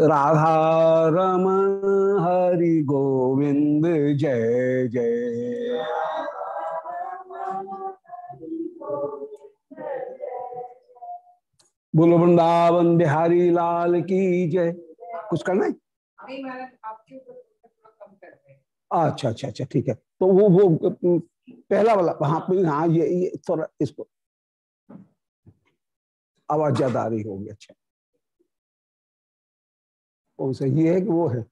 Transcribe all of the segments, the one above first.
राधा रमण हरि गोविंद जय जय। बोलो वृंदावन बिहारी लाल की जय। कुछ करना है? अच्छा अच्छा अच्छा ठीक है। तो वो वो पहला वाला हाँ हाँ ये ये थोड़ा इसको। आवाज़ ज़्यादा आ रही होगी अच्छा। कौन सा ये है कि वो है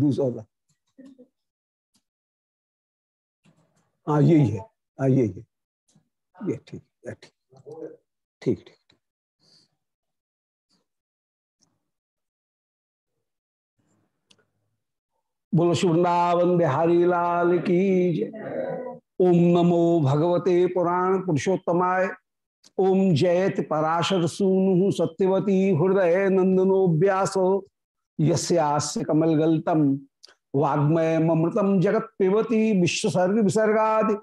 दूसरा। वाला हाँ यही है हाँ। यही है ये ठीक है ठीक। ठीक ठीक। बोलो शुभृंदावन बिहारी लाल की ओम नमो भगवते पुराण पुरुषोत्तमाय। ओम जयत पराशर सूनु सत्यवती हृदय नंदनो व्यासो। यस्यास्य कमल गलतम वाग्मय ममृतम जगत पिबती, विश्वसर्ग विसर्गादि।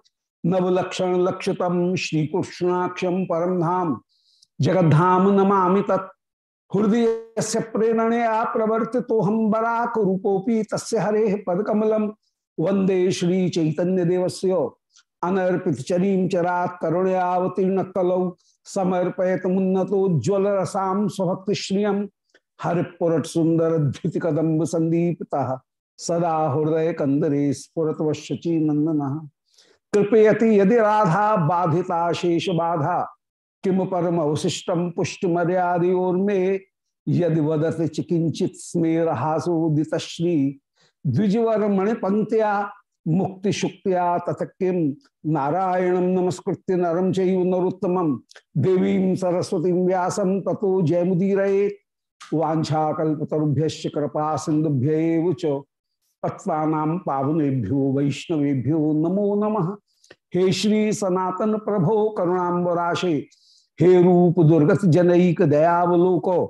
नवलक्षण लक्षतम श्रीकृष्णाक्षम परम धाम जगद्धाम नमा तत्। हृदय से प्रेरणया प्रवर्ति तो हम बराक रूपोपी तस् हरे पदकमलम वंदे श्री चैतन्य देवस्य अनर्पित चरीम चरात करुणयावतीर्ण कलौ समर्पयत मुन्नतोज्वल रसाम स्वभक्ति श्रियम हरिपुरट सुंदर ध्युति कदम्ब संदीपता, सदा हृदय कंदरे स्फुरत वशी नंदन कृपयति यदि राधा बाधिता शेष बाधा, किम परम अवशिष्टम पुष्ट मर्यादोर्मे यदि वदत चिकिंचित स्मेरहासोदित श्री द्विजवर मणिपंक्तिया मुक्ति शुक्तिया तथ किम नारायणम नमस्कृत्य नरम चैव नरोत्तम, देवी सरस्वती व्यासम ततो जयमुदीर वाछाकुभ्य कृपा सिंधुभ्य पत्ता पावनेभ्यो वैष्णवेभ्यो नमो नमः। हे श्री सनातन प्रभो करुणाबराशे हे रूप दुर्गत जनईक दयावलोको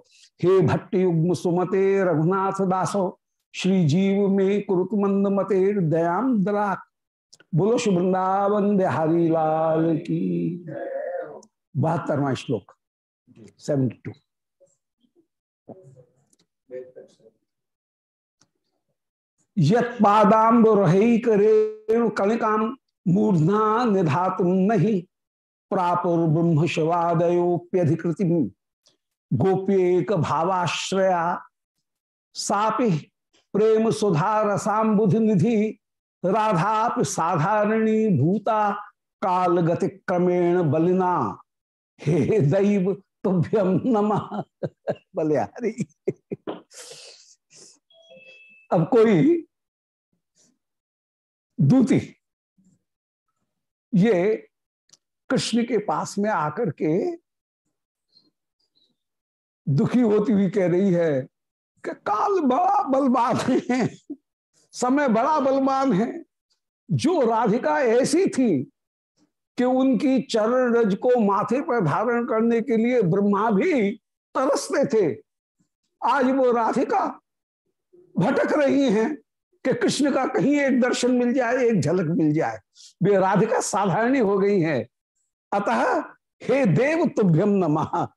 हे भट्टयुग्म सुमते रघुनाथ दासो श्री जीव में कुरुत मंद मते दयाम दराक। बोलो शुभृंदावन बिहारी लाल की। बहत्तरवा श्लोक सेवेंटी टू यत पादाम्ब रही रेणु कणिकाम मूर्धा निधातुम नहीं प्रापुर ब्रह्म शिवादयोप्यधिकृति गोप्येक भावाश्रया सापि प्रेम सुधा रसाबुधि निधि राधा साधारणी भूता काल गति क्रमेण बलिना। हे दैव तुभ्यम नमः। बलिहारी। अब कोई दूती। ये कृष्ण के पास में आकर के दुखी होती हुई कह रही है कि काल बड़ा बलवान है, समय बड़ा बलवान है। जो राधिका ऐसी थी कि उनकी चरण रज को माथे पर धारण करने के लिए ब्रह्मा भी तरसते थे, आज वो राधिका भटक रही हैं। कि कृष्ण का कहीं एक दर्शन मिल जाए, एक झलक मिल जाए। वे राधिका साधारणी हो गई हैं। अतः हे देव, तुभ्यम नमः।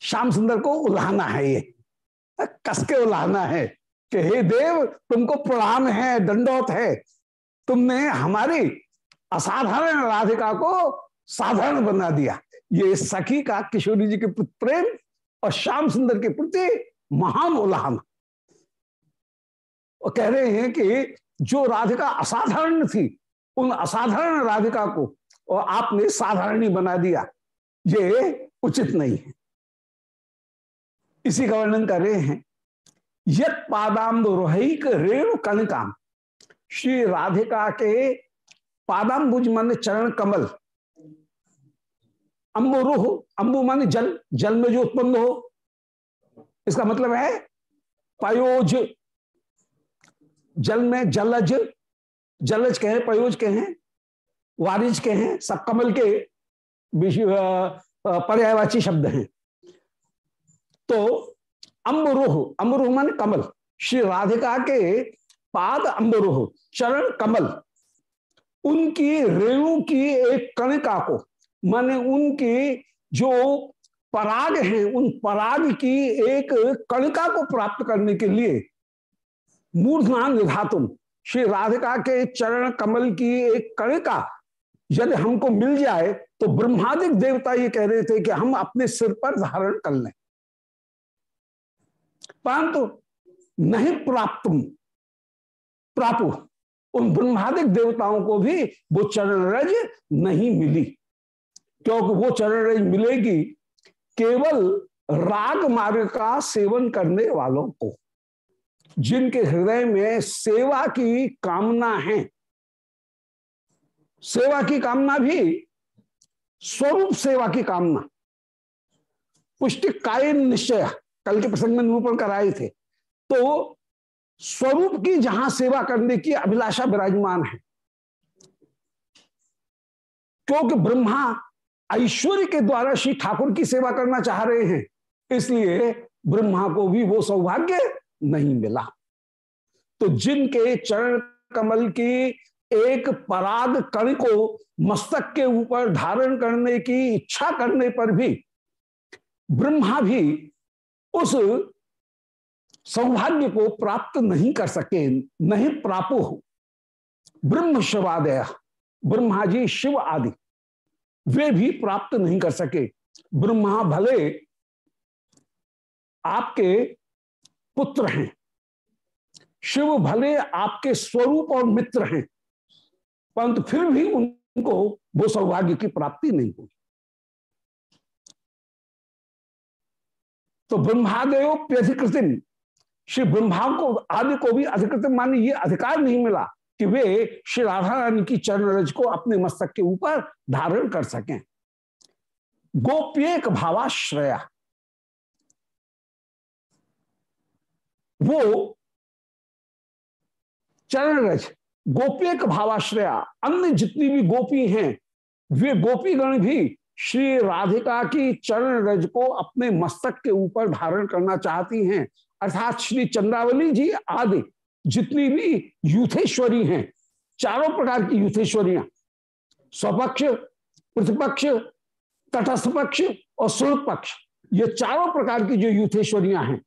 श्याम सुंदर को उल्हाना है ये। कस के उल्हाना है कि हे देव, तुमको प्रणाम है दंडौत है। तुमने हमारी असाधारण राधिका को साधारण बना दिया। ये सखी का किशोरी जी के प्रेम और श्याम सुंदर के प्रति महान उल्हान। कह रहे हैं कि जो राधिका असाधारण थी, उन असाधारण राधिका को और आपने साधारणी बना दिया, ये उचित नहीं है। इसी का वर्णन कर रहे हैं, यत पादाम्ब रोहिक रेणु कणिकाम श्री राधिका के पादाम्बुज मन चरण कमल। अम्बु रुह, अम्बु मन जल जल में जो उत्पन्न हो, इसका मतलब है पयोज जल में जलज जलज कहे पयोज के हैं वारिज के हैं सब कमल के पर्यायवाची शब्द हैं। तो अम्बरोह अम्बरोह मान कमल। श्री राधिका के पाद अम्बरोह, चरण कमल। उनकी रेणु की एक कणिका को, माने उनकी जो पराग है, उन पराग की एक कणिका को प्राप्त करने के लिए मूर्धमान विधातुम श्री राधिका के चरण कमल की एक कणिका यदि हमको मिल जाए तो ब्रह्मादिक देवता ये कह रहे थे कि हम अपने सिर पर धारण कर लें। परंतु नहीं प्राप्त प्रापु। उन ब्रह्मादिक देवताओं को भी वो चरण रज नहीं मिली। क्योंकि वो चरण रज मिलेगी केवल राग मार्ग का सेवन करने वालों को। जिनके हृदय में सेवा की कामना है। सेवा की कामना भी स्वरूप सेवा की कामना। पुष्टि कायन निश्चय। कल के प्रसंग में निरूपण कराए थे। तो स्वरूप की जहाँ सेवा करने की अभिलाषा विराजमान है। क्योंकि ब्रह्मा ऐश्वर्य के द्वारा श्री ठाकुर की सेवा करना चाह रहे हैं, इसलिए ब्रह्मा को भी वो सौभाग्य नहीं मिला। तो जिनके चरण कमल की एक पराग कण को मस्तक के ऊपर धारण करने की इच्छा करने पर भी, ब्रह्मा भी उस सौभाग्य को प्राप्त नहीं कर सके, नहीं प्रापो ब्रह्म शिवादय ब्रह्मा जी शिव आदि, वे भी प्राप्त नहीं कर सके। ब्रह्मा भले आपके पुत्र हैं। शिव भले आपके स्वरूप और मित्र हैं, परंतु फिर भी उनको वो सौभाग्य की प्राप्ति नहीं हुई। तो ब्रह्मादेव प्यधिकृतिम श्री ब्रह्मा को, आदि को भी अधिकृत माने, ये अधिकार नहीं मिला कि वे श्री राधा रानी की चरण रज को अपने मस्तक के ऊपर धारण कर सकें। गोप्येक भावाश्रया। वो चरण रज गोप्येक भावाश्रया, अन्य जितनी भी गोपी हैं, वे गोपीगण भी श्री राधिका की चरण रज को अपने मस्तक के ऊपर धारण करना चाहती हैं। अर्थात श्री चंद्रावली जी आदि जितनी भी यूथेश्वरी हैं, चारों प्रकार की यूथेश्वरियाँ स्वपक्ष, प्रतिपक्ष, तटस्थ पक्ष और सुर पक्ष ये चारों प्रकार की जो यूथेश्वरियाँ हैं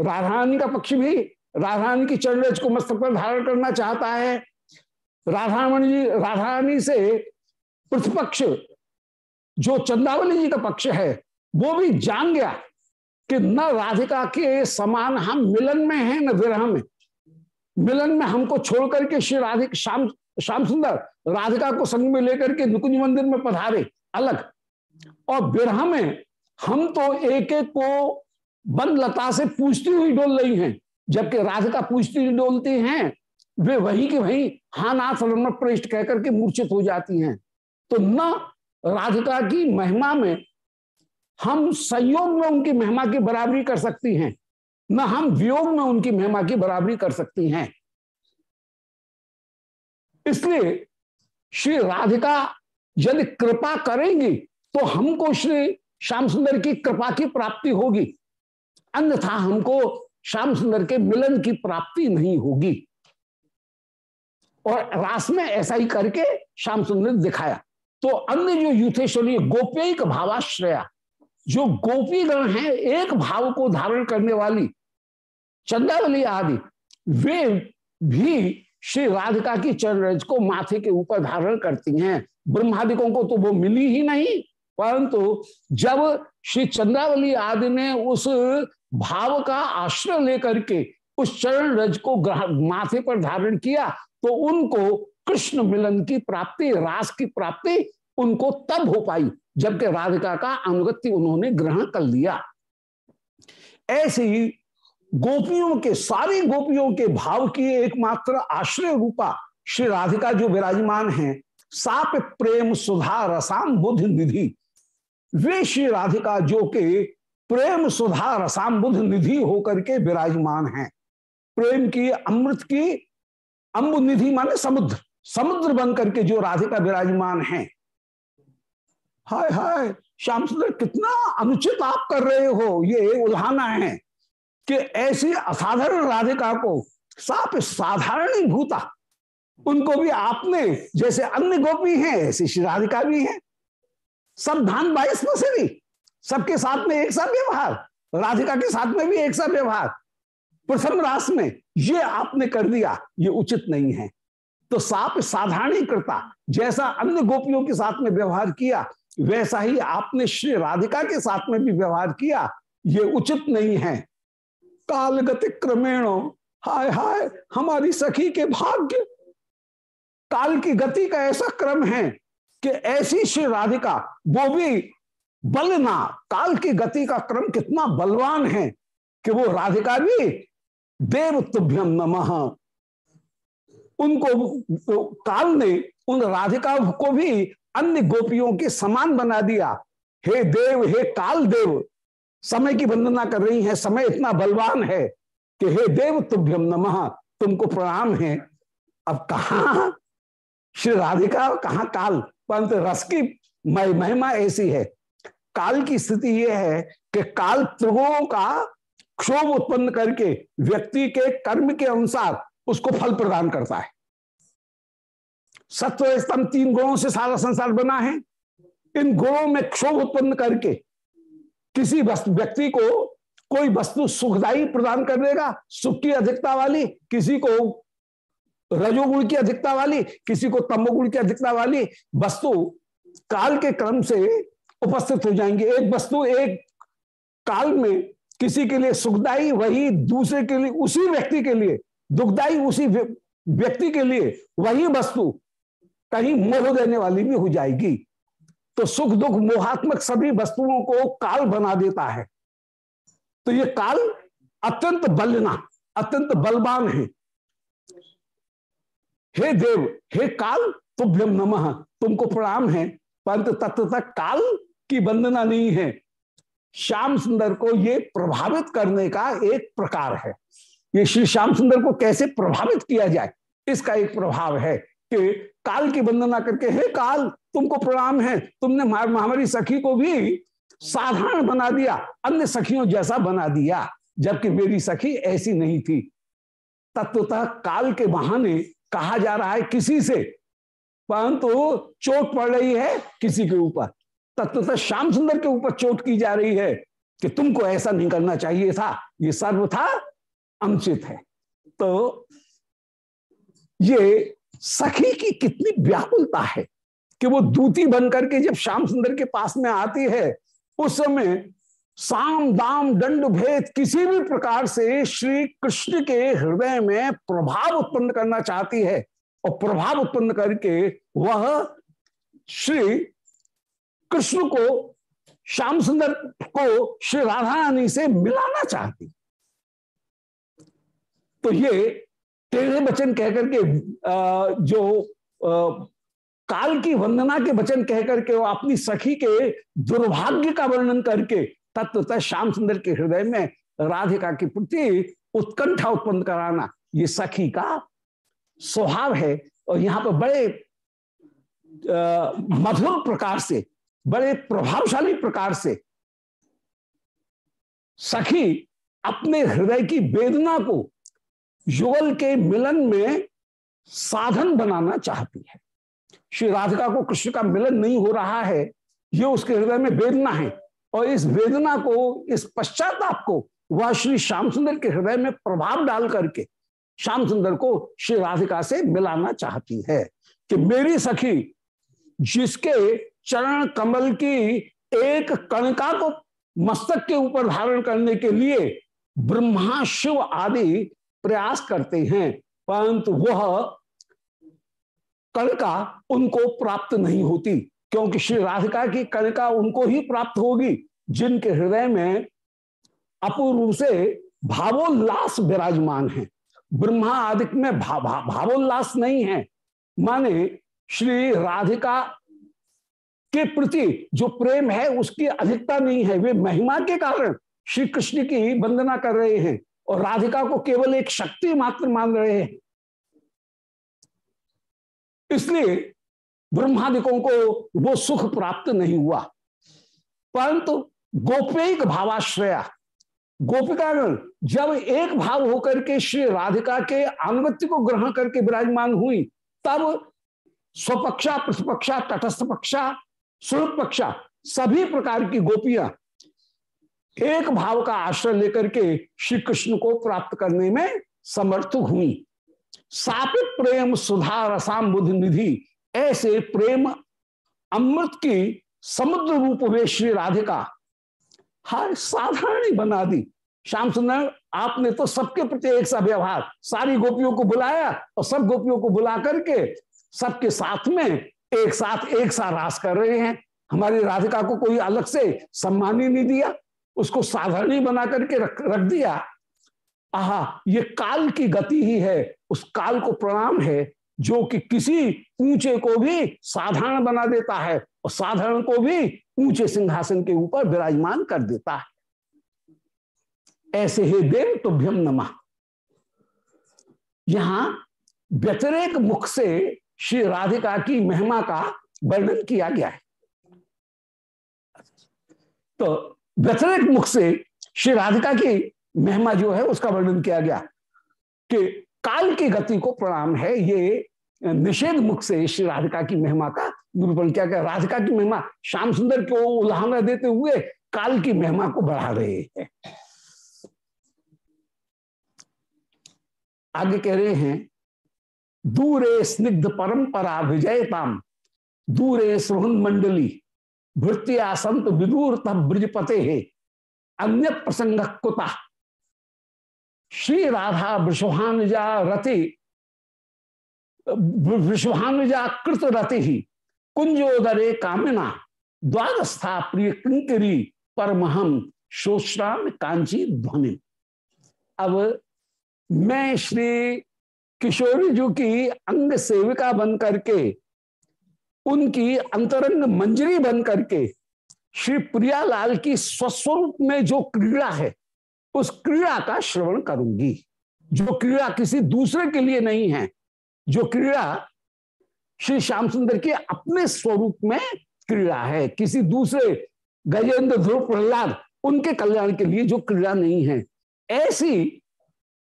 राधारानी का पक्ष भी राधारानी की चरणरज को मस्तक पर धारण करना चाहता है। राधारमण जी, राधारानी से प्रतिपक्ष, जो चंदावली जी का पक्ष है, वो भी जान गया कि न राधिका के समान हम मिलन में हैं, न विरह में। मिलन में हमको छोड़ करके श्री राधिक, श्याम श्याम सुंदर, राधिका को संग में लेकर के नुकुंज मंदिर में पधारे, अलग। और विरह में हम तो एक एक को बंद लता से पूछती हुई डोल रही हैं, जबकि राधिका पूछती हुई डोलती हैं, वे वही के वही हाँ नाथ प्रेष्ठ कहकर के मूर्छित हो जाती हैं। तो न राधिका की महिमा में हम संयोग में उनकी महिमा की बराबरी कर सकती हैं, न हम वियोग में उनकी महिमा की बराबरी कर सकती हैं। इसलिए श्री राधिका यदि कृपा करेंगी तो हमको श्री श्याम सुंदर की कृपा की प्राप्ति होगी। अन्यथा हमको श्याम सुंदर के मिलन की प्राप्ति नहीं होगी। और रास में ऐसा ही करके श्याम सुंदर दिखाया। तो अन्य जो यूथेश्वरी गोपेक भावाश्रया, जो गोपीगण हैं, एक भाव को धारण करने वाली चंदावली आदि, वे भी श्री राधिका की चरण को माथे के ऊपर धारण करती हैं। ब्रह्मादिकों को तो वो मिली ही नहीं, परंतु जब श्री चंद्रावली आदि ने उस भाव का आश्रय लेकर के उस चरण रज को माथे पर धारण किया तो उनको कृष्ण मिलन की प्राप्ति, रास की प्राप्ति उनको तब हो पाई, जबकि राधिका का अनुगत्य उन्होंने ग्रहण कर लिया। ऐसे ही गोपियों के, सारी गोपियों के भाव की एकमात्र आश्रय रूपा श्री राधिका जो विराजमान है, साप प्रेम सुधा रसाम बुद्ध निधि, वे श्री राधिका जो के प्रेम सुधा रसाम्बुध निधि होकर के विराजमान हैं। प्रेम की अमृत की अम्बु निधि माने समुद्र। समुद्र बन करके जो राधिका विराजमान है। हाय हाय, श्याम सुंदर, कितना अनुचित आप कर रहे हो। ये उल्हाना है कि ऐसी असाधारण राधिका को साफ़ साधारण भूता। उनको भी आपने जैसे अन्य गोपी हैं, ऐसी श्री राधिका भी है। सब धान बाईस भी सबके साथ में एक सा व्यवहार, राधिका के साथ में भी एक सा व्यवहार। प्रथम रास में ये आपने कर दिया, ये उचित नहीं है। तो साप साधारणीकृता जैसा अन्य गोपियों के साथ में व्यवहार किया, वैसा ही आपने श्री राधिका के साथ में भी व्यवहार किया, ये उचित नहीं है। काल गति क्रमेण, हाय हाय, हमारी सखी के भाग्य। काल की गति का ऐसा क्रम है कि ऐसी श्री राधिका, वो भी बलना, काल की गति का क्रम कितना बलवान है कि वो राधिका भी देव तुभ्यम नमः। उनको, काल ने उन राधिका को भी अन्य गोपियों के समान बना दिया। हे देव, हे काल देव समय की वंदना कर रही है, समय इतना बलवान है कि हे देव तुभ्यम नमः, तुमको प्रणाम है। अब कहा श्री राधिका, कहा काल? परंतु रस की महिमा ऐसी है। काल की स्थिति यह है कि काल त्रिगुणों का क्षोभ उत्पन्न करके व्यक्ति के कर्म के अनुसार उसको फल प्रदान करता है। सत्व स्तंभ तीन गुणों से सारा संसार बना है। इन गुणों में क्षोभ उत्पन्न करके किसी व्यक्ति को कोई वस्तु सुखदायी प्रदान कर देगा, सुख की अधिकता वाली, किसी को रजोगुण की अधिकता वाली, किसी को तमोगुण की अधिकता वाली वस्तु काल के क्रम से उपस्थित हो जाएँगे। एक वस्तु, एक काल में किसी के लिए सुखदायी वही दूसरे के लिए, उसी व्यक्ति के लिए दुखदायी उसी व्यक्ति के लिए वही वस्तु कहीं मोह देने वाली भी हो जाएगी। तो सुख दुख मोहात्मक सभी वस्तुओं को काल बना देता है। तो ये काल अत्यंत बलना, अत्यंत बलवान है। हे देव, हे काल तुभ्यम नमः। तुमको प्रणाम है। परंतु तत्व तक काल की वंदना नहीं है। श्याम सुंदर को ये प्रभावित करने का एक प्रकार है। ये श्री श्याम सुंदर को कैसे प्रभावित किया जाए? इसका एक प्रभाव है कि काल की वंदना करके, हे काल, तुमको प्रणाम है। तुमने हमारी सखी को भी साधारण बना दिया, अन्य सखियों जैसा बना दिया, जबकि मेरी सखी ऐसी नहीं थी। तत्वतः काल के बहाने कहा जा रहा है किसी से। परंतु चोट पड़ रही है किसी के ऊपर। तत्वतः श्याम सुंदर के ऊपर चोट की जा रही है कि तुमको ऐसा नहीं करना चाहिए था। ये सर्व था अनुचित है। तो ये सखी की कितनी व्याकुलता है कि वो दूती बन करके जब श्याम सुंदर के पास में आती है, उस समय साम, दाम, दंड, भेद किसी भी प्रकार से श्री कृष्ण के हृदय में प्रभाव उत्पन्न करना चाहती है और प्रभाव उत्पन्न करके वह श्री कृष्ण को, श्याम सुंदर को श्री राधा रानी से मिलाना चाहती। तो ये टेढ़े वचन कहकर के जो काल की वंदना के वचन कहकर के वो अपनी सखी के दुर्भाग्य का वर्णन करके तत्वतः श्याम सुंदर के हृदय में राधिका के प्रति उत्कंठा उत्पन्न कराना, ये सखी का स्वभाव है। और यहाँ पर बड़े मधुर प्रकार से बड़े प्रभावशाली प्रकार से सखी अपने हृदय की वेदना को युगल के मिलन में साधन बनाना चाहती है। श्री राधिका को कृष्ण का मिलन नहीं हो रहा है, ये उसके हृदय में वेदना है और इस वेदना को, इस पश्चाताप को वह श्री श्याम सुंदर के हृदय में प्रभाव डाल करके श्याम सुंदर को श्री राधिका से मिलाना चाहती है कि मेरी सखी जिसके चरण कमल की एक कणका को मस्तक के ऊपर धारण करने के लिए ब्रह्मा शिव आदि प्रयास करते हैं परंतु वह कणका उनको प्राप्त नहीं होती क्योंकि श्री राधिका की कणिका उनको ही प्राप्त होगी जिनके हृदय में अपूर्व से भावोल्लास विराजमान है। ब्रह्मा आदि में भा, भा, भावोल्लास नहीं है। माने श्री राधिका के प्रति जो प्रेम है, उसकी अधिकता नहीं है। वे महिमा के कारण श्री कृष्ण की वंदना कर रहे हैं और राधिका को केवल एक शक्ति मात्र मान रहे हैं। इसलिए ब्रह्मादिकों को वो सुख प्राप्त नहीं हुआ। परंतु गोपेक भावाश्रया, गोपिकागण जब एक भाव होकर के श्री राधिका के अनुगत्य को ग्रहण करके विराजमान हुई, तब स्वपक्षा, प्रतिपक्षा, तटस्थ पक्षा स्वरूप पक्षा सभी प्रकार की गोपियाँ एक भाव का आश्रय लेकर के श्री कृष्ण को प्राप्त करने में समर्थ हुई। सापित प्रेम, सुधा, रसाम, बुद्ध निधि, ऐसे प्रेम अमृत की समुद्र रूप वे श्री राधिका। हर साधारण ही बना दी। श्याम सुंदर, आपने तो सबके प्रति एक सा व्यवहार, सारी गोपियों को बुलाया और सब गोपियों को बुला करके सबके साथ में एक साथ एक सा रास कर रहे हैं। हमारी राधिका को कोई अलग से सम्मान ही नहीं दिया, उसको साधारण बना करके रख रख दिया। आहा, ये काल की गति ही है, उस काल को प्रणाम है, जो कि किसी ऊँचे को भी साधारण बना देता है और साधारण को भी ऊँचे सिंहासन के ऊपर विराजमान कर देता है। ऐसे ही देव तुभ्यम नमा। यहाँ व्यतिरेक मुख से श्री राधिका की महिमा का वर्णन किया गया है। तो व्यतिरेक मुख से श्री राधिका की महिमा जो है, उसका वर्णन किया गया कि काल की गति को प्रणाम है, ये निषेध मुख से श्री राधिका की महिमा का निरूपण किया गया। राधिका की महिमा श्याम सुंदर को उल्हाना देते हुए काल की महिमा को बढ़ा रहे हैं। आगे कह रहे हैं दूरे स्निग्ध परंपरा विजयताम, दूरे सुहन मंडली, भृत्या संत विदूर तब ब्रजपते है अन्य प्रसंग कुता। श्री राधा वृषभानुजा रति वृषभानुजा कृत रति ही कुंजोदरे कामिना, द्वादस्था प्रिय किंकरी परमहम शोश्राम कांची ध्वनि अब मैं श्री किशोरी जी की अंग सेविका बन करके, उनकी अंतरंग मंजरी बन करके, श्री प्रियालाल की स्वस्वरूप में जो क्रीड़ा है, उस क्रीड़ा का श्रवण करूँगी। जो क्रीड़ा किसी दूसरे के लिए नहीं है, जो क्रीड़ा श्री श्याम सुंदर के अपने स्वरूप में क्रीड़ा है, किसी दूसरे गजेंद्र ध्रुव प्रहलाद, उनके कल्याण के लिए जो क्रीड़ा नहीं है, ऐसी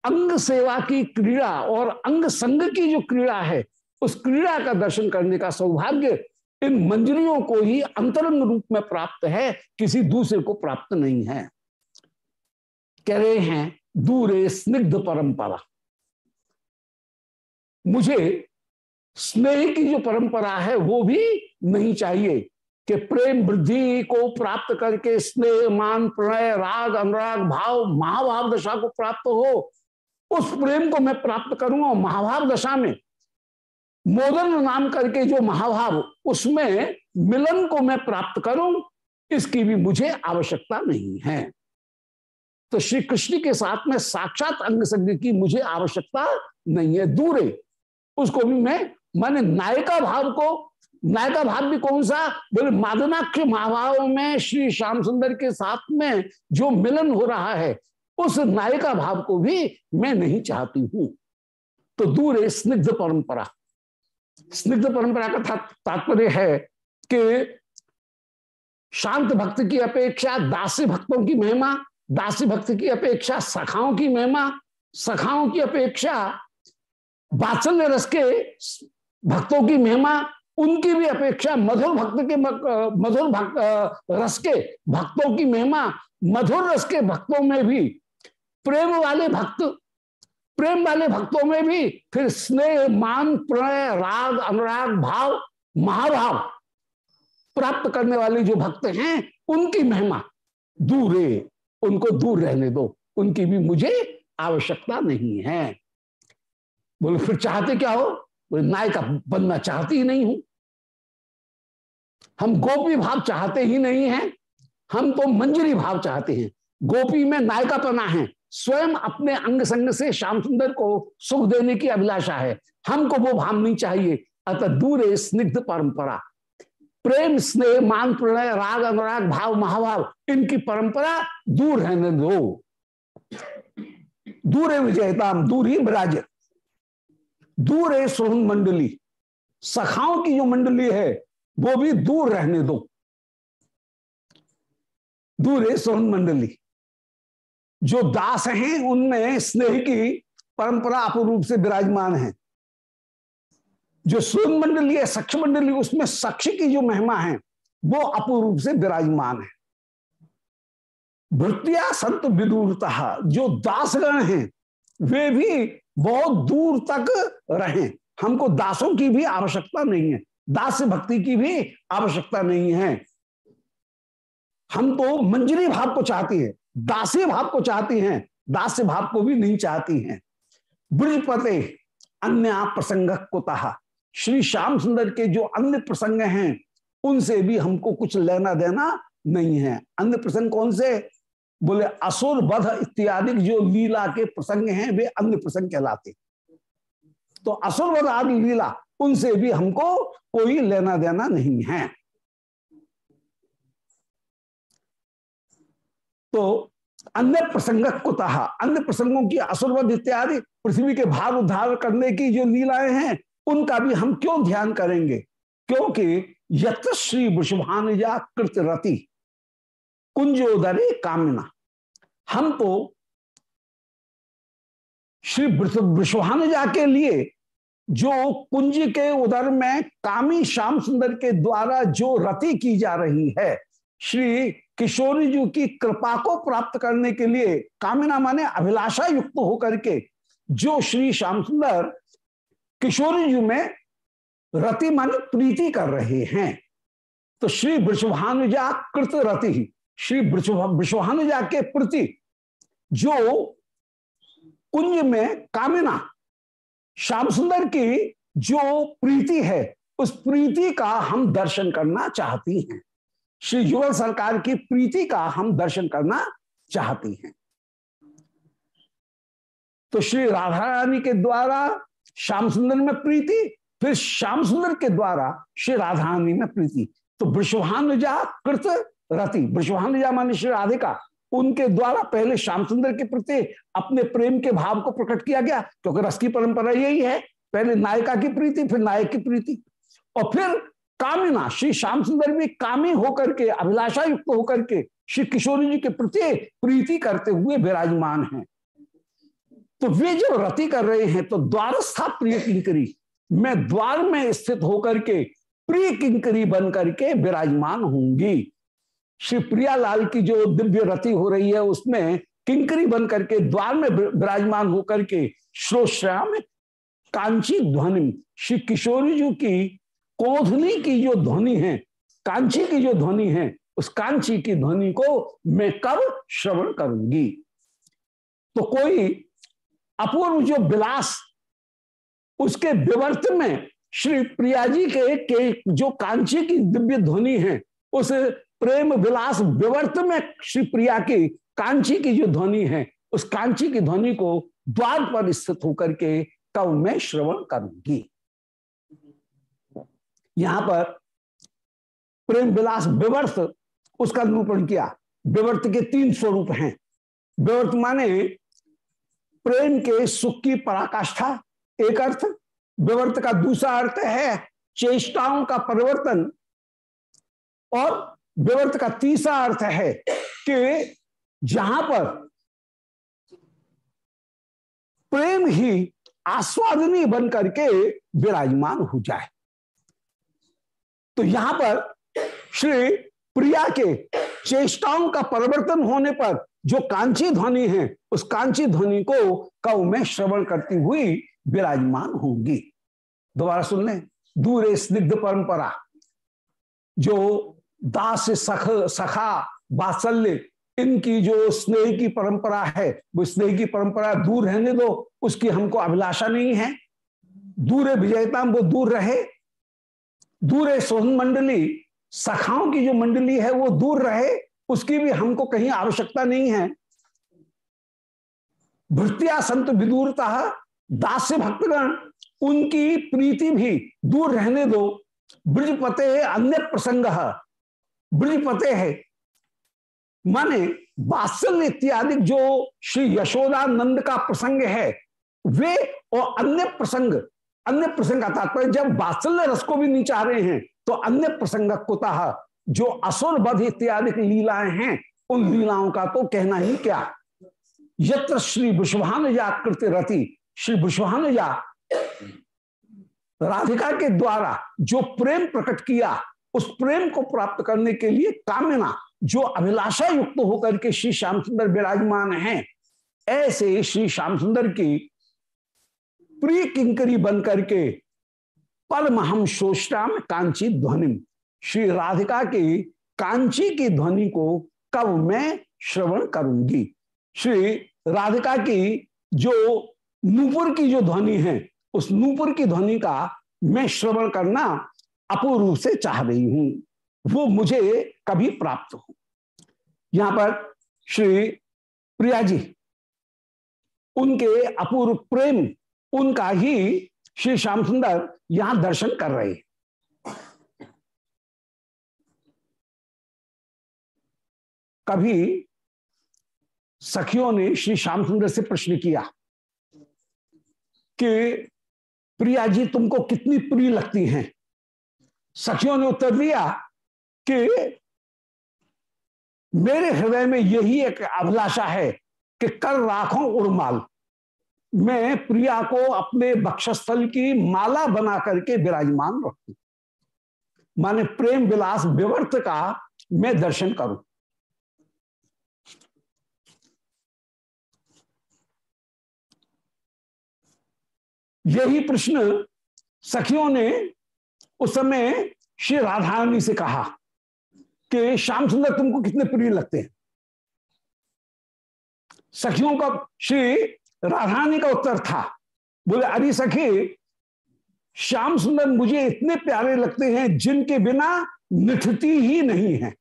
अंग सेवा की क्रीड़ा और अंग संग की जो क्रीड़ा है, उस क्रीड़ा का दर्शन करने का सौभाग्य इन मंजरियों को ही अंतरंग रूप में प्राप्त है, किसी दूसरे को प्राप्त नहीं है। कह रहे हैं, दूरे स्निग्ध परंपरा। मुझे स्नेह की जो परंपरा है, वो भी नहीं चाहिए कि प्रेम वृद्धि को प्राप्त करके स्नेह, मान, प्रणय, राग, अनुराग, भाव, महाभाव दशा को प्राप्त हो। उस प्रेम को मैं प्राप्त करूँगा महाभाव दशा में, मोदन नाम करके जो महाभाव, उसमें मिलन को मैं प्राप्त करूँ, इसकी भी मुझे आवश्यकता नहीं है। तो श्री कृष्ण के साथ में साक्षात अंग संग की मुझे आवश्यकता नहीं है, दूर उसको भी मैं, माने नायिका भाव को, नायिका भाव भी कौन सा? बोले मादनाक्ष महाभाव में श्री श्याम सुंदर के साथ में जो मिलन हो रहा है उस नायिका भाव को भी मैं नहीं चाहती हूँ। तो दूर है स्निग्ध परंपरा। स्निग्ध परंपरा का तात्पर्य है कि शांत भक्त की अपेक्षा, दासी भक्तों की महिमा, दासी भक्त की अपेक्षा, सखाओं की महिमा, सखाओं की अपेक्षा बात्सल्य रस के भक्तों की महिमा, उनकी भी अपेक्षा, मधुर भक्त के मधुर भक्त रस के भक्तों की महिमा, मधुर रस के भक्तों में भी प्रेम वाले भक्त, प्रेम वाले भक्तों में भी फिर स्नेह, मान, प्रणय, राग, अनुराग, भाव, महाभाव प्राप्त करने वाले जो भक्त हैं, उनकी महिमा, दूर है उनको दूर रहने दो, उनकी भी मुझे आवश्यकता नहीं है। बोले, फिर चाहते क्या हो? बोले, नायिका, बनना चाहती ही नहीं हूँ। हम गोपी भाव चाहते ही नहीं हैं, हम तो मंजरी भाव चाहते हैं। गोपी में नायिका पना है स्वयं अपने अंग संग से श्याम सुंदर को सुख देने की अभिलाषा है। हमको वो भाव नहीं चाहिए। अतः दूर स्निग्ध परंपरा। प्रेम, स्नेह, मान प्रणय राग, अनुराग, भाव, महाभाव, इनकी परंपरा दूर रहने दो। दूर विजयता दूर ही विराज दूर है सोहन मंडली। सखाओं की जो मंडली है, वो भी दूर रहने दो। दूर है सोहन मंडली। जो दास हैं, उनमें स्नेह की परंपरा अपूर्व से विराजमान है। जो सूर्य मंडली है सक्ष मंडली उसमें सक्ष की जो महिमा है, वो अपूर्व से विराजमान है। भृत्या संत विदूरता, जो दासगण हैं, वे भी बहुत दूर तक रहे। हमको दासों की भी आवश्यकता नहीं है दास भक्ति की भी आवश्यकता नहीं है। हम तो मंजरी भाव को चाहती है दासी भाव को चाहती हैं दास्य भाव को भी नहीं चाहती हैं। ब्रजपते अन्य प्रसंग को कहा श्री श्याम सुंदर के जो अन्य प्रसंग हैं, उनसे भी हमको कुछ लेना देना नहीं है। अन्य प्रसंग कौन से? बोले, असुर बध इत्यादि जो लीला के प्रसंग हैं, वे अन्य प्रसंग कहलाते तो असुर बध आदि लीला, उनसे भी हमको कोई लेना देना नहीं है। तो अन्य प्रसंग कुतः अन्य प्रसंगों की असुरवध इत्यादि पृथ्वी के भार उद्धार करने की जो लीलाएँ हैं, उनका भी हम क्यों ध्यान करेंगे? क्योंकि यत श्री कृत रति कुंजोदरे कामना। हम तो श्री वृषभानुजा के लिए जो कुंज के उदर में कामी श्याम सुंदर के द्वारा जो रति की जा रही है, श्री किशोरी जी की कृपा को प्राप्त करने के लिए कामना माने अभिलाषा युक्त होकर के जो श्री श्याम सुंदर किशोरी जी में रति माने प्रीति कर रहे हैं। तो श्री वृषभानुजा कृत रति ही श्री वृषभानुजा के प्रति जो कुंज में कामना, श्याम सुंदर की जो प्रीति है, उस प्रीति का हम दर्शन करना चाहती हैं। श्री युगल सरकार की प्रीति का हम दर्शन करना चाहती हैं। तो श्री राधा रानी के द्वारा श्याम सुंदर में प्रीति, फिर श्याम सुंदर के द्वारा श्री राधा रानी में प्रीति। तो वृषभानुजा कृत रति वृषभानुजा मानी श्री राधिका, उनके द्वारा पहले श्याम सुंदर के प्रति अपने प्रेम के भाव को प्रकट किया गया, क्योंकि रस की परंपरा यही है। पहले नायिका की प्रीति, फिर नायक की प्रीति। और फिर कामिना, श्री श्याम सुंदर भी कामी होकर के अभिलाषा युक्त होकर के श्री किशोरी जी के प्रति प्रीति करते हुए विराजमान हैं। तो वे जो रति कर रहे हैं तो द्वारस्था प्रिय किंकरी, मैं द्वार में स्थित होकर के प्रिय किंकरी बन करके विराजमान होंगी। श्री प्रियालाल की जो दिव्य रति हो रही है, उसमें किंकरी बन करके द्वार में विराजमान होकर के श्रोश्याम, कांची ध्वनि, श्री किशोरी जी की कोधनी की जो ध्वनि है कांची की जो ध्वनि है उस कांची की ध्वनि को मैं कब श्रवण करूँगी? तो कोई अपूर्व जो विलास उसके विवर्त में श्री प्रिया जी के, के जो कांची की दिव्य ध्वनि है उस प्रेम विलास विवर्त में श्री प्रिया की कांची की जो ध्वनि है उस कांची की ध्वनि को द्वार पर स्थित होकर के कब मैं श्रवण करूँगी? यहाँ पर प्रेम विलास विवर्त उसका निरूपण किया। विवर्त के तीन स्वरूप हैं। विवर्त माने प्रेम के सुख की पराकाष्ठा, एक अर्थ। विवर्त का दूसरा अर्थ है चेष्टाओं का परिवर्तन। और विवर्त का तीसरा अर्थ है कि जहाँ पर प्रेम ही आस्वादनी बन करके विराजमान हो जाए। तो यहाँ पर श्री प्रिया के चेष्टाओं का परिवर्तन होने पर जो कांची ध्वनि है, उस कांची ध्वनि को कव में श्रवण करती हुई विराजमान होंगी। दोबारा सुन लें। दूर स्निग्ध परंपरा, जो दास सख, सखा बात्सल्य इनकी जो स्नेह की परंपरा है, वो स्नेह की परंपरा दूर रहने दो, उसकी हमको अभिलाषा नहीं है। दूर विजयता वो दूर रहे। दूर है सोहन मंडली सखाओं की जो मंडली है वो दूर रहे, उसकी भी हमको कहीं आवश्यकता नहीं है। भृत्या संत विदूरता दास्य भक्तगण, उनकी प्रीति भी दूर रहने दो। ब्रजपते अन्य प्रसंग, ब्रजपते है। माने बात्सल इत्यादि जो श्री यशोदानंद का प्रसंग है, वे और अन्य प्रसंग अन्य प्रसंग का तात्पर्य जब बात्सल्य रस को भी नहीं चाह रहे हैं तो अन्य प्रसंग कुतः, जो असुर बध इत्यादि लीलाएँ हैं, उन लीलाओं का तो कहना ही क्या? यत्र श्री विश्वानुजा कृत रति। श्री विश्वानुजा राधिका के द्वारा जो प्रेम प्रकट किया, उस प्रेम को प्राप्त करने के लिए कामना, जो अभिलाषा युक्त होकर के श्री श्याम सुंदर विराजमान हैं, ऐसे श्री श्याम सुंदर की प्रिय किंकरी बन करके परम हम सोचताम कांची ध्वनि। श्री राधिका की कांची की ध्वनि को कब मैं श्रवण करूँगी। श्री राधिका की जो नूपुर की जो ध्वनि है, उस नूपुर की ध्वनि का मैं श्रवण करना अपूर्व से चाह रही हूँ। वो मुझे कभी प्राप्त हो। यहाँ पर श्री प्रिया जी, उनके अपूर्व प्रेम उनका ही श्री श्याम सुंदर यहाँ दर्शन कर रहे हैं। कभी सखियों ने श्री श्याम सुंदर से प्रश्न किया कि प्रिया जी, तुमको कितनी प्रिय लगती हैं? सखियों ने उत्तर दिया कि मेरे हृदय में यही एक अभिलाषा है कि कर राखो उर्माल मैं प्रिया को अपने बक्षस्थल की माला बना करके विराजमान रखू माने प्रेम विलास विवर्त का मैं दर्शन करूँ। यही प्रश्न सखियों ने उस समय श्री राधारानी से कहा कि श्याम सुंदर तुमको कितने प्रिय लगते हैं? सखियों का श्री राधारानी का उत्तर था। बोले, अरे सखी, श्याम सुंदर मुझे इतने प्यारे लगते हैं जिनके बिना निठती ही नहीं है।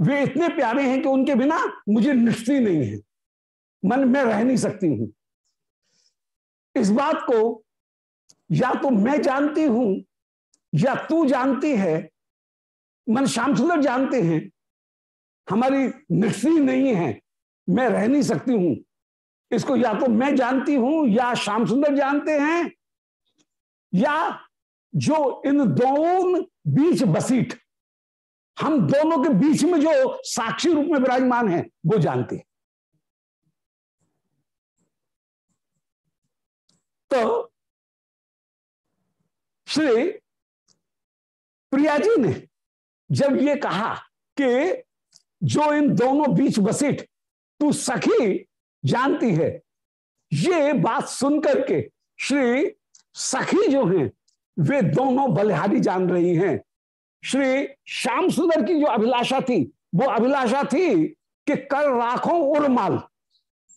वे इतने प्यारे हैं कि उनके बिना मुझे निठती नहीं है। मन में रह नहीं सकती हूँ। इस बात को या तो मैं जानती हूँ या तू जानती है। मन श्याम सुंदर जानते हैं। हमारी निश्चय नहीं है। मैं रह नहीं सकती हूँ। इसको या तो मैं जानती हूँ, या श्याम सुंदर जानते हैं, या जो इन दोनों बीच बसीट, हम दोनों के बीच में जो साक्षी रूप में विराजमान है, वो जानते हैं। तो श्री प्रिया जी ने जब ये कहा कि जो इन दोनों बीच बसीट, तू सखी जानती है। ये बात सुनकर के श्री सखी जो हैं, वे दोनों बलिहारी जान रही हैं। श्री श्याम सुंदर की जो अभिलाषा थी, वो अभिलाषा थी कि कर राखो उर्माल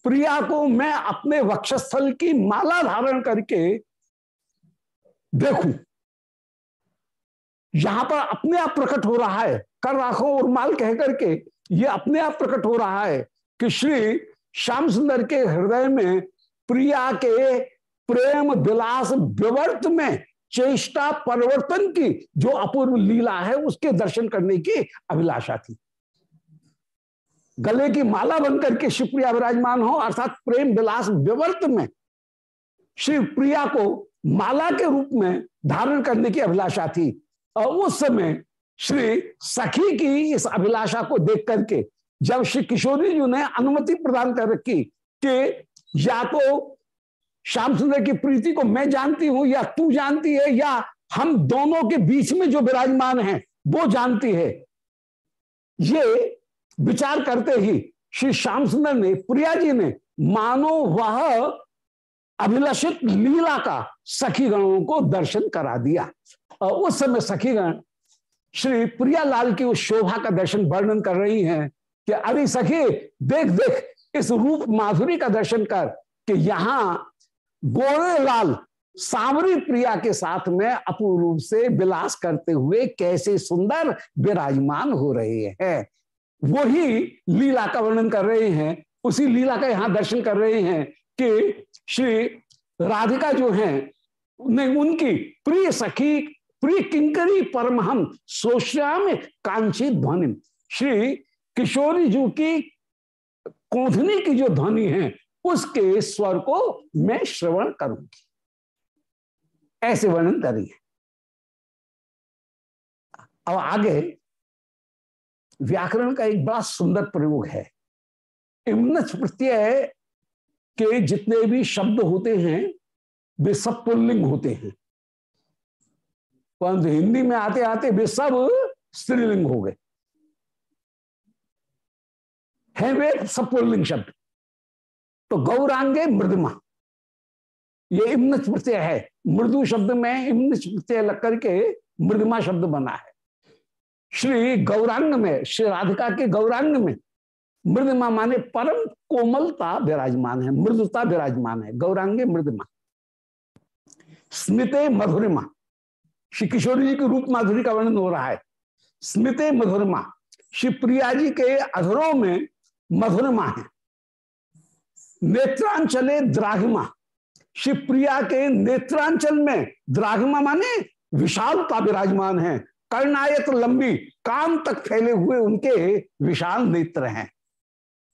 प्रिया को मैं अपने वक्षस्थल की माला धारण करके देखूँ। यहाँ पर अपने आप प्रकट हो रहा है। कर राखो उर्माल कह करके ये अपने आप प्रकट हो रहा है कि श्री श्याम सुंदर के हृदय में प्रिया के प्रेम विलास विवर्त में चेष्टा परिवर्तन की जो अपूर्व लीला है, उसके दर्शन करने की अभिलाषा थी। गले की माला बनकर के शिवप्रिया विराजमान हो, अर्थात प्रेम विलास विवर्त में श्री प्रिया को माला के रूप में धारण करने की अभिलाषा थी। और उस समय श्री सखी की इस अभिलाषा को देख करके जब श्री किशोरी जी ने अनुमति प्रदान कर रखी कि या तो श्याम सुंदर की प्रीति को मैं जानती हूँ, या तू जानती है, या हम दोनों के बीच में जो विराजमान है, वो जानती है। ये विचार करते ही श्री श्याम सुंदर ने, प्रिया जी ने मानो वह अभिलषित लीला का सखी गणों को दर्शन करा दिया। और उस समय सखीगण श्री प्रियालाल की उस शोभा का दर्शन वर्णन कर रही हैं। कि अरे सखी, देख देख, इस रूप माधुरी का दर्शन कर कि यहाँ गोरे लाल सांवरी प्रिया के साथ में अपूर्ण रूप से विलास करते हुए कैसे सुंदर विराजमान हो रहे हैं। वही लीला का वर्णन कर रहे हैं, उसी लीला का यहाँ दर्शन कर रहे हैं कि श्री राधिका जो हैं उनकी प्रिय सखी, प्रिय किंकरी परमहम सोश्याम कांची ध्वनि श्री किशोरी जी की कोधनी की जो ध्वनि है, उसके स्वर को मैं श्रवण करूँगी। ऐसे वर्णन करेंगे अब आगे, व्याकरण का एक बड़ा सुंदर प्रयोग है। इमनच प्रत्यय के जितने भी शब्द होते हैं, वे सब पुल्लिंग होते हैं। परंतु हिंदी में आते आते वे सब स्त्रीलिंग हो गए। हैं वे सब शब्द तो गौरांगे मृदमा। ये इम्न प्रत्यय है। मृदु शब्द में इम्न प्रत्यय लग करके मृदमा शब्द बना है। श्री गौरांग में, श्री राधिका के गौरांग में मृदमा माने परम कोमलता विराजमान है, मृदुता विराजमान है, गौरांगे मृदमा। स्मिते मधुरिमा। श्री किशोरी जी के रूप माधुरी का वर्णन हो रहा है। स्मिते मधुरिमा। श्री प्रिया जी के अधरों में मधुरिमा है। नेत्रांचले द्राघिमा। शिवप्रिया के नेत्रांचल में द्राघिमा माने विशालता विराजमान है। कर्णायत लंबी, काम तक फैले हुए उनके विशाल नेत्र हैं।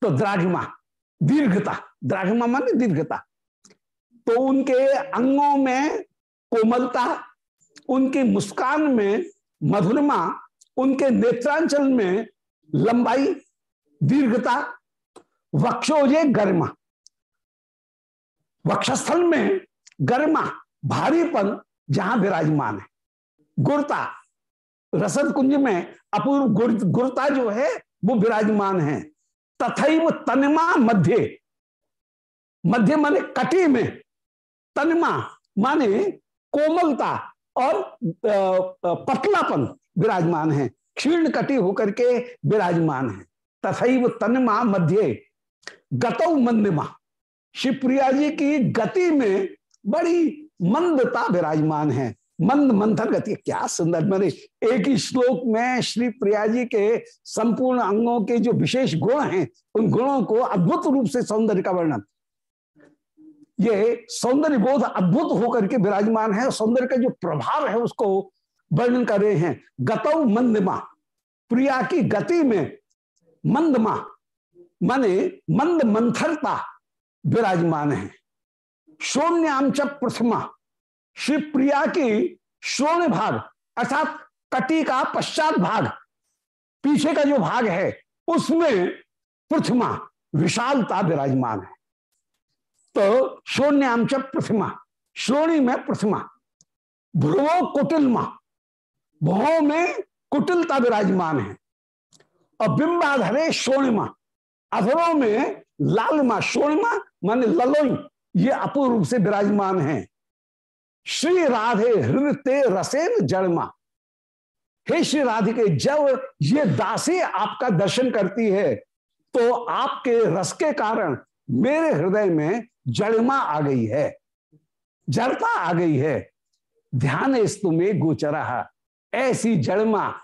तो द्राघिमा, दीर्घता। द्राघिमा माने दीर्घता। तो उनके अंगों में कोमलता, उनकी मुस्कान में मधुरमा, उनके नेत्रांचल में लंबाई दीर्घता वक्षोजे गर्मा। वक्षस्थल में गर्मा भारीपन जहाँ विराजमान है। गुरता रसद कुंज में अपूर्व गुर, गुरता जो है वो विराजमान है। तथा तनमा मध्य। मध्य माने कटी में। तनमा माने कोमलता और पतलापन विराजमान है। क्षीर्ण कटी होकर के विराजमान है। तथा तनमा मध्य गतौ मंदिमा शिवप्रिया जी की गति में बड़ी मंदता विराजमान है। मंद मंथन गति, क्या सुंदर। मैंने एक ही श्लोक में श्री प्रिया जी के संपूर्ण अंगों के जो विशेष गुण हैं, उन गुणों को अद्भुत रूप से सौंदर्य का वर्णन। ये सौंदर्य बोध अद्भुत होकर के विराजमान है, सौंदर्य का जो प्रभाव है उसको वर्णन कर रहे हैं। गतौ मंदमा प्रिया की गति में मंदमा, माने मंद मंथरता विराजमान है। शून्याम च प्रथमा श्री प्रिया की श्रोण भाग, अर्थात कटी का पश्चात भाग, पीछे का जो भाग है, उसमें प्रथमा, विशालता विराजमान है। तो शून्याम च पृथ्मा श्रोणी में पृथ्मा भ्रुवो कुटिलमा भुवों में कुटिलता विराजमान है। और बिंबाधरे शोणिमा। अधरों में लालमा शोणिमा, माने ललोई, ये अपूर्व रूप से विराजमान है। श्री राधे हृदय रसेन जड़मा। हे श्री राधिके, जब ये दासी आपका दर्शन करती है तो आपके रस के कारण मेरे हृदय में जड़मा आ गई है। जड़ता आ गई है। ध्यान इस तुम्हें गोचरा, ऐसी जड़मा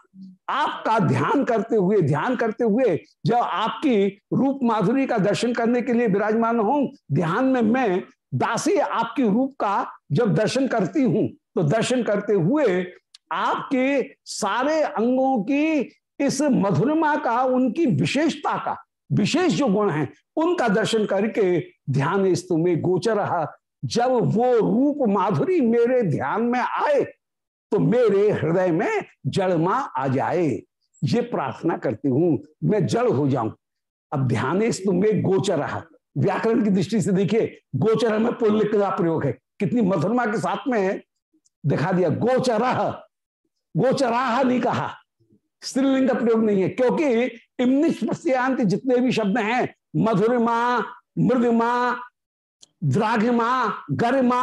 आपका ध्यान करते हुए, ध्यान करते हुए जब आपकी रूप माधुरी का दर्शन करने के लिए विराजमान हूँ ध्यान में मैं दासी आपकी रूप का जब दर्शन करती हूँ तो दर्शन करते हुए आपके सारे अंगों की इस मधुरमा का, उनकी विशेषता का, विशेष जो गुण है, उनका दर्शन करके ध्यान इस तुम्हें गोचर रहा। जब वो रूप माधुरी मेरे ध्यान में आए तो मेरे हृदय में जड़मा आ जाए। ये प्रार्थना करती हूँ, मैं जड़ हो जाऊँ। अब ध्यान तुम्हें गोचर व्याकरण की दृष्टि से देखिए, गोचर में पुल्लिक का प्रयोग है। कितनी मधुरमा के साथ में दिखा दिया गोचराह गोचराह नहीं कहा। स्त्रीलिंग का प्रयोग नहीं है, क्योंकि इमनिश जितने भी शब्द हैं मधुरमा मृदमा द्राघिमा गरिमा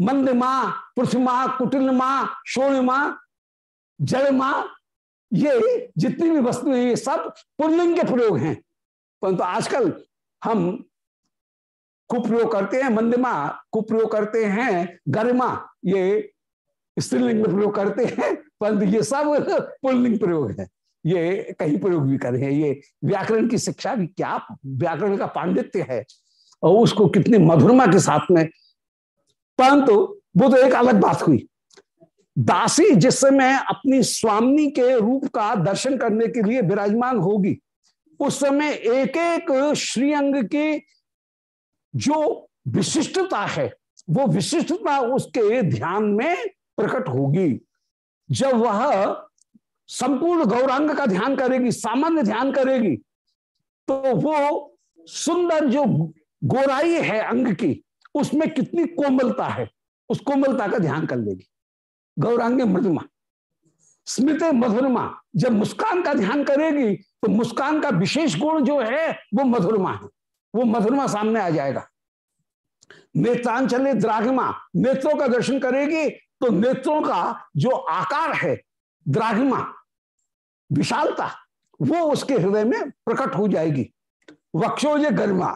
मंदमा, पृथ्मा, कुटिलमा, शोणिमा, जड़मा, ये जितनी भी वस्तु है, ये सब पुल्लिंग के प्रयोग हैं। परंतु आजकल हम कुप्रयोग करते हैं, मंदिमा कुप्रयोग करते हैं, गरिमा, ये स्त्रीलिंग में प्रयोग करते हैं, परंतु ये सब पुल्लिंग प्रयोग है। ये कहीं प्रयोग भी कर रहे हैं। ये व्याकरण की शिक्षा भी क्या व्याकरण का पांडित्य है? और उसको कितनी मधुरमा के साथ में परंतु वो तो एक अलग बात हुई। दासी, जिस समय अपनी स्वामी के रूप का दर्शन करने के लिए विराजमान होगी, उस समय एक एक श्रीअंग की जो विशिष्टता है, वो विशिष्टता उसके ध्यान में प्रकट होगी। जब वह संपूर्ण गौरांग का ध्यान करेगी, सामान्य ध्यान करेगी तो वो सुंदर जो गोराई है अंग की उसमें कितनी कोमलता है, उस कोमलता का ध्यान कर लेगी। गौरांग मधुमा स्मृत मधुरमा, जब मुस्कान का ध्यान करेगी तो मुस्कान का विशेष गुण जो है, वो मधुरमा है। वो मधुरमा सामने आ जाएगा। नेत्रांचले द्राघिमा, नेत्रों का दर्शन करेगी तो नेत्रों का जो आकार है, द्राघिमा, विशालता, वो उसके हृदय में प्रकट हो जाएगी। वक्षोज गरिमा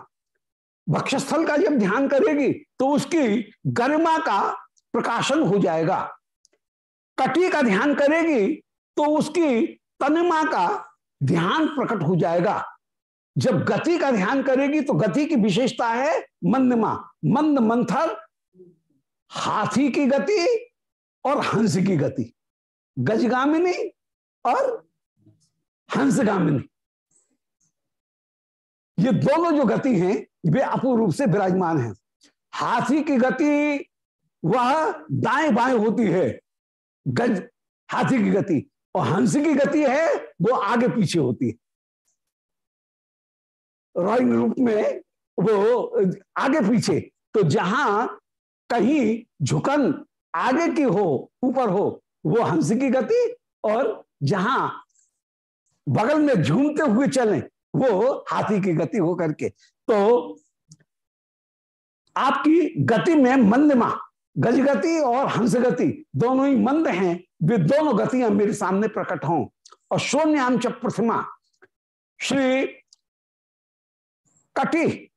वक्षस्थल का जब ध्यान करेगी तो उसकी गरिमा का प्रकाशन हो जाएगा। कटी का ध्यान करेगी तो उसकी तनिमा का ध्यान प्रकट हो जाएगा। जब गति का ध्यान करेगी तो गति की विशेषता है मंदमा। मंद मंथर, हाथी की गति और हंस की गति। गजगामिनी और हंसगामिनी। ये दोनों जो गति हैं, वे अपूर्ण रूप से विराजमान हैं। हाथी की गति, वह दाएँ बाएँ होती है। गज, हाथी की गति। और हंस की गति है, वो आगे पीछे होती है। रॉइंग रूप में वो आगे पीछे। तो जहाँ कहीं झुकन आगे की हो, ऊपर हो, वो हंस की गति और जहाँ बगल में झूमते हुए चलें वो हाथी की गति हो करके। तो आपकी गति में मंदमा, गजगति और हंस गति दोनों ही मंद हैं, वे दोनों गतियाँ मेरे सामने प्रकट हों। और शून्याम च प्रतिमा श्री कटी,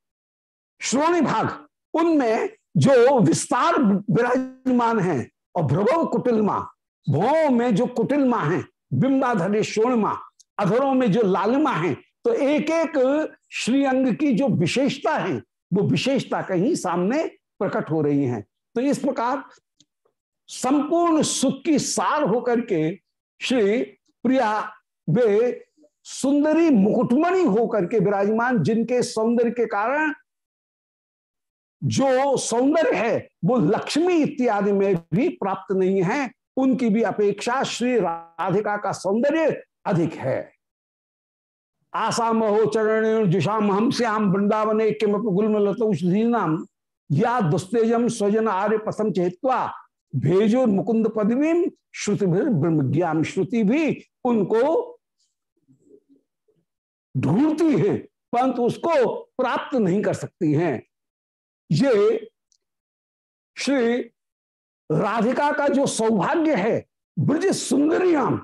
श्रोणी भाग, उनमें जो विस्तार विराजमान है और भ्रव कुटिलमा भो में जो कुटिलमा है, बिंबाधरी शोणमा अधरों में जो लालिमा है तो एक एक श्रीअंग की जो विशेषता है, वो विशेषता कहीं सामने प्रकट हो रही है। तो इस प्रकार संपूर्ण सुख की सार होकर के श्री प्रिया वे सुंदरी मुकुटमणि होकर के विराजमान, जिनके सौंदर्य के कारण जो सौंदर्य है, वो लक्ष्मी इत्यादि में भी प्राप्त नहीं है, उनकी भी अपेक्षा श्री राधिका का सौंदर्य अधिक है। आशा महो चरण जुषाम हम श्याम वृंदावन किम गुलमलतम या दुस्तेजम स्वजन आर्य पसम चेतवा भेजो मुकुंद पदवी श्रुति ब्रह्म ज्ञान श्रुति भी उनको ढूंढती है, परंतु उसको प्राप्त नहीं कर सकती हैं। ये श्री राधिका का जो सौभाग्य है, ब्रज सुंदरी नाम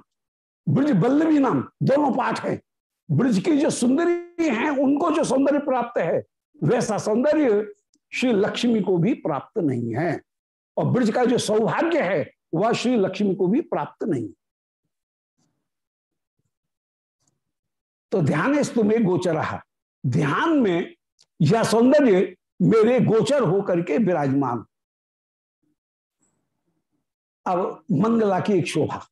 ब्रज बल्लवी नाम दोनों पाठ है। ब्रज की जो सुंदरी हैं, उनको जो सौंदर्य प्राप्त है, वैसा सौंदर्य श्री लक्ष्मी को भी प्राप्त नहीं है। और ब्रज का जो सौभाग्य है, वह श्री लक्ष्मी को भी प्राप्त नहीं। तो ध्यान इस तुम्हें गोचर रहा ध्यान में यह सौंदर्य मेरे गोचर होकर के विराजमान। अब मंगला की एक शोभा।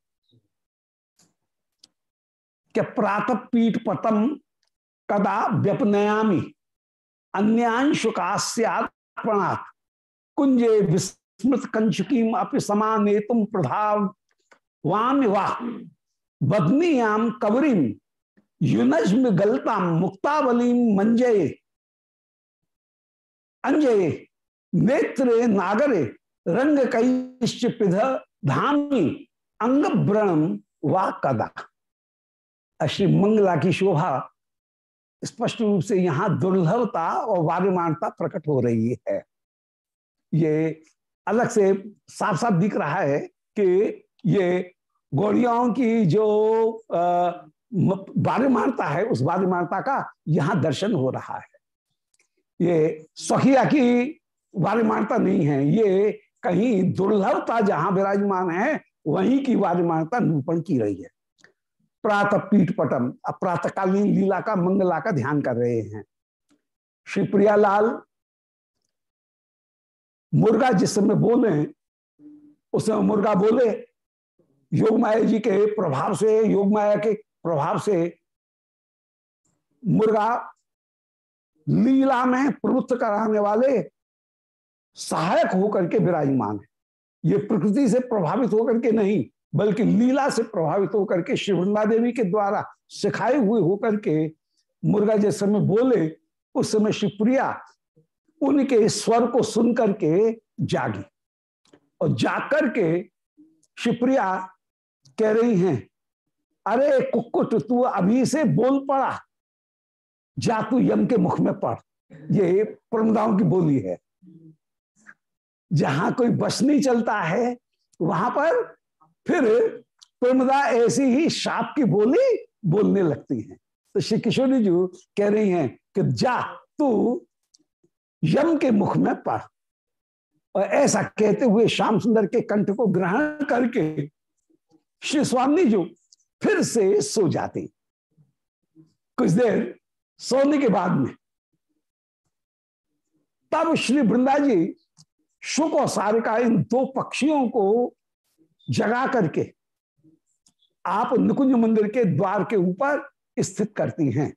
क्या प्रात पीठ पतम कदा व्यपनयामी। अन्यांशुकास्यात्णात् कुंजे विस्मृत कंचुकीम अपि समाने तुम प्रधाव। वाम वाह बदनीयाम कवरीम युनज्म गलताम मुक्तावलीम मंजये अंजये, नेत्रे नागरे रंग पिध धामी। अंग व्रणम वा कदा? श्री मंगला की शोभा स्पष्ट रूप से यहाँ दुर्लभता और वार्यमानता प्रकट हो रही है। ये अलग से साफ़ साफ़ दिख रहा है कि ये गौड़ियाओं की जो वार्यमानता है, उस वार्यमानता का यहाँ दर्शन हो रहा है। ये सखिया की वार्यमानता नहीं है, ये कहीं दुर्लभता जहाँ विराजमान है, वहीं की वार्यमानता निरूपण की रही है। प्रातः पीठ पटम अब लीला का, मंगला का ध्यान कर रहे हैं। श्री प्रियालाल, मुर्गा जिस समय बोले, उस समय मुर्गा बोले, योग माया जी के प्रभाव से, योग माया के प्रभाव से मुर्गा लीला में प्रवृत्त कराने वाले सहायक होकर के विराजमान है। ये प्रकृति से प्रभावित होकर के नहीं बल्कि लीला से प्रभावित होकर के श्री वृंदा देवी के द्वारा सिखाए हुए होकर के मुर्गा जिस समय बोले, उस समय शिवप्रिया उनके स्वर को सुन करके जागी। और जाकर के शिवप्रिया कह रही हैं, अरे कुकुट तू अभी से बोल पड़ा। जा तू यम के मुख में पड़। ये प्रमदाओं की बोली है। जहाँ कोई बस नहीं चलता है, वहाँ पर फिर प्रमदा ऐसी ही शाप की बोली बोलने लगती हैं। तो श्री किशोरी जी कह रही हैं कि जा तू यम के मुख में पढ़। और ऐसा कहते हुए श्याम सुंदर के कंठ को ग्रहण करके श्री स्वामी जी फिर से सो जाती। कुछ देर सोने के बाद में तब श्री वृंदा जी शुक और सारिका इन दो पक्षियों को जगा करके आप निकुंज मंदिर के द्वार के ऊपर स्थित करती हैं।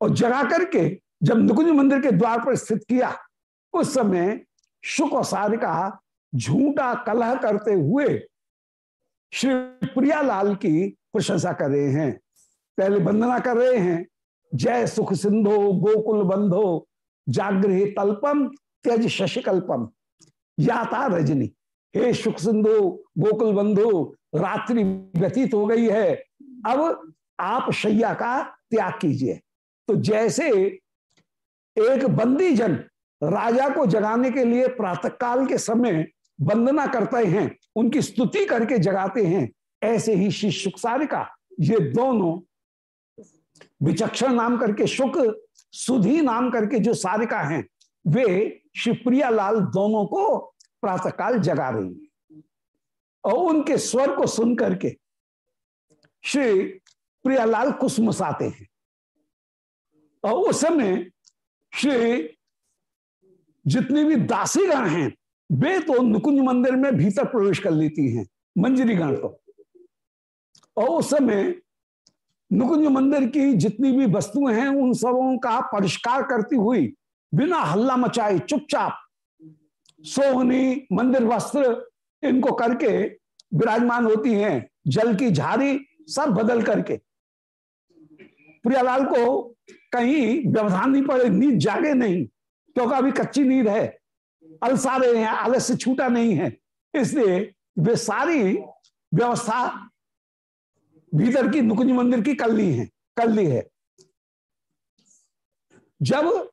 और जगा करके जब निकुंज मंदिर के द्वार पर स्थित किया, उस समय शुक और सारिका झूठा कलह करते हुए श्री प्रियालाल की प्रशंसा कर रहे हैं। पहले वंदना कर रहे हैं, जय सुख सिंधो, गोकुल बंधो, जागृह तल्पम, त्यज शशिकल्पम, याता रजनी। हे सुख सिंधु, गोकुल बंधु, रात्रि व्यतीत हो गई है। अब आप शैया का त्याग कीजिए। तो जैसे एक बंदी जन राजा को जगाने के लिए प्रातः काल के समय वंदना करते हैं, उनकी स्तुति करके जगाते हैं, ऐसे ही श्री सुखसार का ये दोनों विचक्षण नाम करके शुक सुधी नाम करके जो सारिका हैं, वे शिवप्रिया लाल दोनों को प्रातःकाल जगा रही है। और उनके स्वर को सुन करके श्री प्रियालाल कुसमुसाते हैं। और उस समय श्री जितनी भी दासीगण हैं, वे तो नुकुंज मंदिर में भीतर प्रवेश कर लेती हैं, मंजरी गण तो। और उस समय नुकुंज मंदिर की जितनी भी वस्तुएँ हैं, उन सबों का परिष्कार करती हुई बिना हल्ला मचाए चुपचाप सोहनी मंदिर वस्त्र इनको करके विराजमान होती हैं। जल की झारी सब बदल करके। प्रियालाल को कहीं व्यवधान नहीं पड़े, नींद जागे नहीं, क्योंकि अभी कच्ची नींद है। अलसा रहे हैं, आलस्य छूटा नहीं है। इसलिए वे सारी व्यवस्था भीतर की नुकुंज मंदिर की कर ली है, कर ली है। जब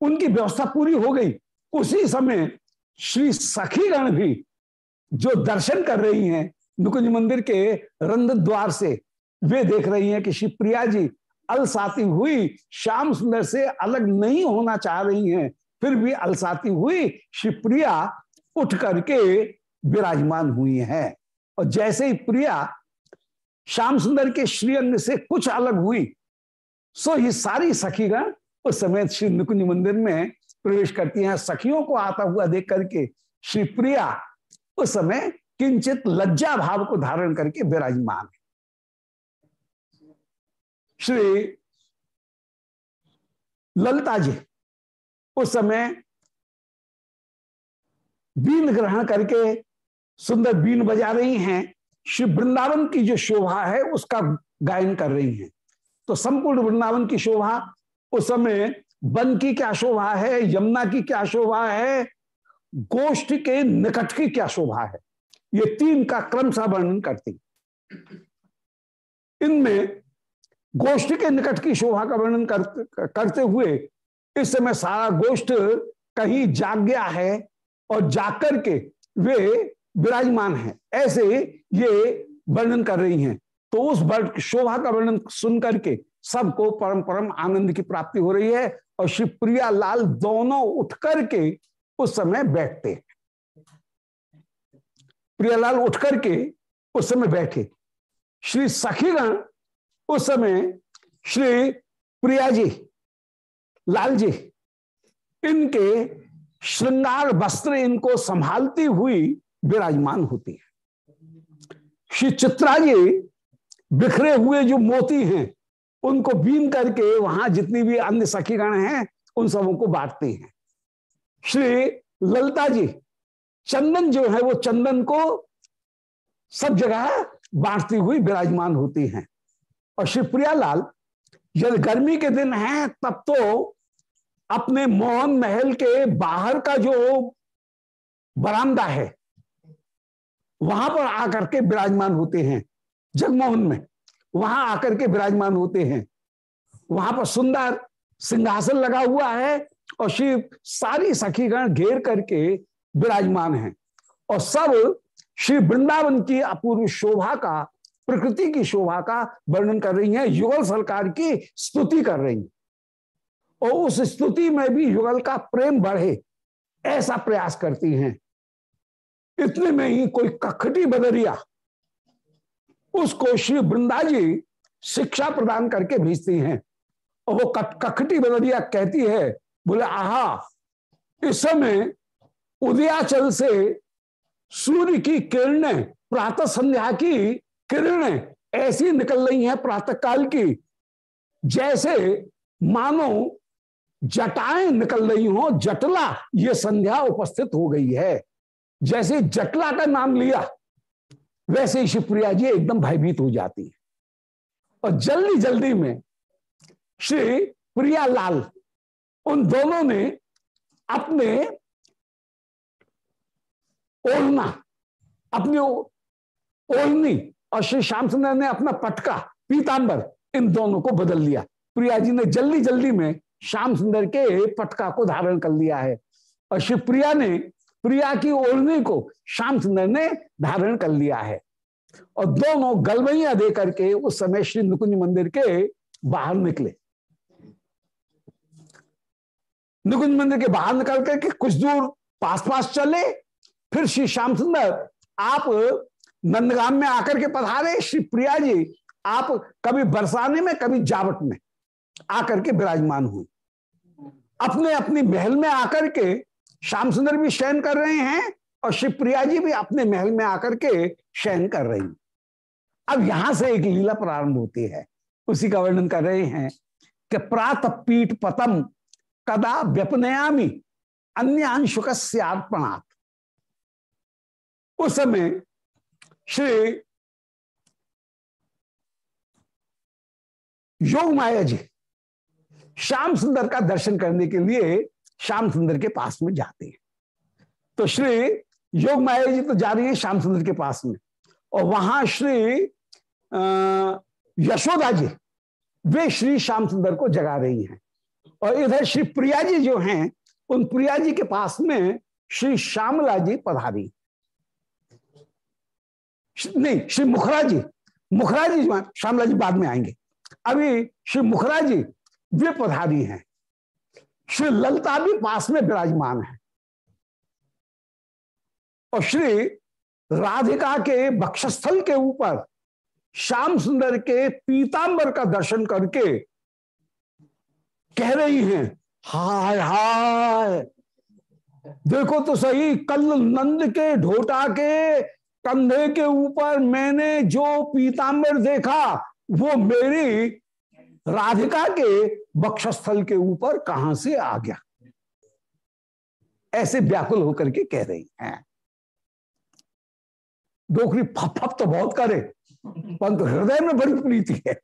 उनकी व्यवस्था पूरी हो गई उसी समय श्री सखीगण भी जो दर्शन कर रही हैं, नुकुंज मंदिर के रंध द्वार से, वे देख रही हैं कि श्री प्रिया जी अलसाती हुई श्याम सुंदर से अलग नहीं होना चाह रही हैं, फिर भी अलसाती हुई श्री शिवप्रिया उठ करके विराजमान हुई हैं। और जैसे ही प्रिया श्याम सुंदर के श्रीअंग से कुछ अलग हुई, सो ये सारी सखीगण उस समय श्री नुकुंज मंदिर में प्रवेश करती हैं। सखियों को आता हुआ देख करके श्री प्रिया उस समय किंचित लज्जा भाव को धारण करके विराजमान है। श्री ललिता जी उस समय बीन ग्रहण करके सुंदर बीन बजा रही हैं। श्री वृंदावन की जो शोभा है उसका गायन कर रही हैं। तो संपूर्ण वृंदावन की शोभा उस समय वन की क्या शोभा है यमुना की क्या शोभा है गोष्ठ के निकट की क्या शोभा है? ये तीन का क्रम सा वर्णन करती इनमें गोष्ठ के निकट की शोभा का वर्णन कर, करते हुए इस समय सारा गोष्ठ कहीं जाग गया है और जाग करके वे विराजमान है। ऐसे ये वर्णन कर रही हैं। तो उस शोभा का वर्णन सुन करके सबको परम परम आनंद की प्राप्ति हो रही है। और श्री प्रिया लाल दोनों उठ करके उस समय बैठते। प्रियालाल उठ करके उस समय बैठे। श्री सखीगण उस समय श्री प्रिया जी लाल जी इनके श्रृंगार वस्त्र इनको संभालती हुई विराजमान होती है। श्री चित्रा जी बिखरे हुए जो मोती हैं उनको बीन करके वहाँ जितनी भी अन्य सखीगण हैं, उन सबों को बांटती हैं। श्री ललता जी, चंदन जो है, वो चंदन को सब जगह बांटती हुई विराजमान होती हैं। और श्री प्रियालाल, यदि गर्मी के दिन हैं, तब तो अपने मोहन महल के बाहर का जो बरामदा है, वहाँ पर आकर के विराजमान होते हैं जगमोहन में। वहाँ आकर के विराजमान होते हैं। वहाँ पर सुंदर सिंहासन लगा हुआ है और शिव सारी सखीगण घेर करके विराजमान हैं। और सब श्री वृंदावन की अपूर्व शोभा का, प्रकृति की शोभा का वर्णन कर रही हैं। युगल सरकार की स्तुति कर रही हैं। और उस स्तुति में भी युगल का प्रेम बढ़े, ऐसा प्रयास करती हैं। इतने में ही कोई कखटी बदरिया उसको श्री वृंदा जी शिक्षा प्रदान करके भेजती हैं। और वो कखटी बदरिया कहती है, बोले, आहा, इस समय उदयाचल से सूर्य की किरणें, प्रातः संध्या की किरणें ऐसी निकल रही हैं प्रातः काल की, जैसे मानो जटाएँ निकल रही हो, जटला, ये संध्या उपस्थित हो गई है। जैसे जटला का नाम लिया वैसे ही शिवप्रिया जी एकदम भयभीत हो जाती है। और जल्दी जल्दी में श्री प्रियालाल, उन दोनों ने अपने ओढ़ना अपनी ओढ़नी और श्री श्याम सुंदर ने अपना पटका, पीतांबर, इन दोनों को बदल लिया। प्रिया जी ने जल्दी जल्दी में श्याम सुंदर के पटका को धारण कर लिया है। और शिवप्रिया ने प्रिया की ओढ़ने को श्याम सुंदर ने धारण कर लिया है। और दोनों गलवैया दे करके उस समय श्री नुकुंज मंदिर के बाहर निकले। निकुंज मंदिर के बाहर निकल करके कुछ दूर पास पास चले, फिर श्री श्याम सुंदर आप नंदगाम में आकर के पधारे। श्री प्रिया जी, आप कभी बरसाने में, कभी जावट में आकर के विराजमान हुए अपने अपनी महल में आकर के श्याम सुंदर भी शयन कर रहे हैं और शिवप्रिया जी भी अपने महल में आकर के शयन कर रही अब यहाँ से एक लीला प्रारंभ होती है। उसी का वर्णन कर रहे हैं कि प्रात पीठ पतम कदा व्यपनयामी अन्य अंशुक अर्पणात् उस समय श्री योग माया जी श्याम सुंदर का दर्शन करने के लिए श्याम सुंदर के पास में जाते हैं। तो श्री योग माया जी तो जा रही है श्याम सुंदर के पास में। और वहाँ श्री यशोदा जी, वे श्री श्याम सुंदर को जगा रही हैं। और इधर श्री प्रिया जी जो हैं, उन प्रिया जी के पास में श्री श्यामला जी पधारी। नहीं, श्री मुखरा जी मुखरा जी श्यामला जी बाद में आएँगे। अभी श्री मुखरा जी, वे पधारी हैं। श्री ललता भी पास में विराजमान है। और श्री राधिका के बक्षस्थल के ऊपर श्याम सुंदर के पीतांबर का दर्शन करके कह रही हैं, हाय हाय, देखो तो सही, कल नंद के ढोटा के कंधे के ऊपर मैंने जो पीतांबर देखा, वो मेरी राधिका के बक्षस्थल के ऊपर कहाँ से आ गया? ऐसे व्याकुल होकर के कह रही हैं। डोकरी फप फप तो बहुत करे, परंतु हृदय में बड़ी प्रीति है।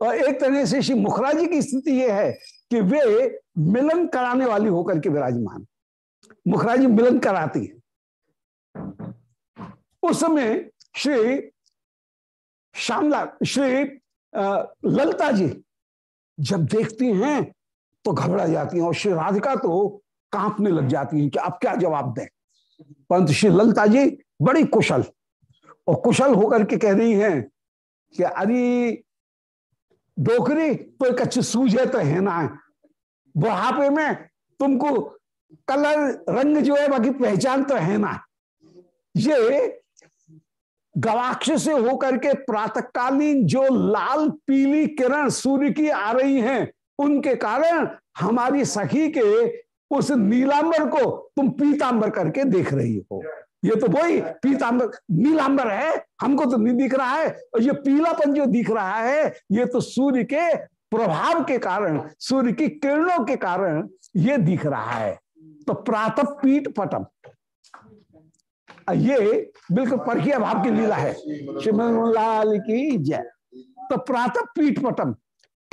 और एक तरह से श्री मुखरा जी की स्थिति यह है कि वे मिलन कराने वाली होकर के विराजमान। मुखरा जी मिलन कराती है। उस समय श्री श्यामला, श्री ललता जी, जब देखती हैं तो घबरा जाती हैं और श्री राधिका तो कांपने लग जाती हैं कि अब क्या जवाब दें। परंतु श्री ललता जी बड़ी कुशल और कुशल होकर के कह रही हैं कि अरे, डोकरी तो एक अच्छी सूझे तो है ना। बुढ़ापे में तुमको कलर, रंग जो है बाकी पहचान तो है ना। ये गवाक्ष से होकर के प्रातकालीन जो लाल पीली किरण सूर्य की आ रही हैं, उनके कारण हमारी सखी के उस नीलांबर को तुम पीतांबर करके देख रही हो। ये तो वही पीताम्बर नीलांबर है, हमको तो नहीं दिख रहा है, और ये पीलापन जो दिख रहा है, ये तो सूर्य के प्रभाव के कारण, सूर्य की किरणों के कारण ये दिख रहा है। तो प्रातः पीठ पटम ये बिल्कुल परखिया भाव की लीला है। लाल की जय। तो प्रातः पीठ पटम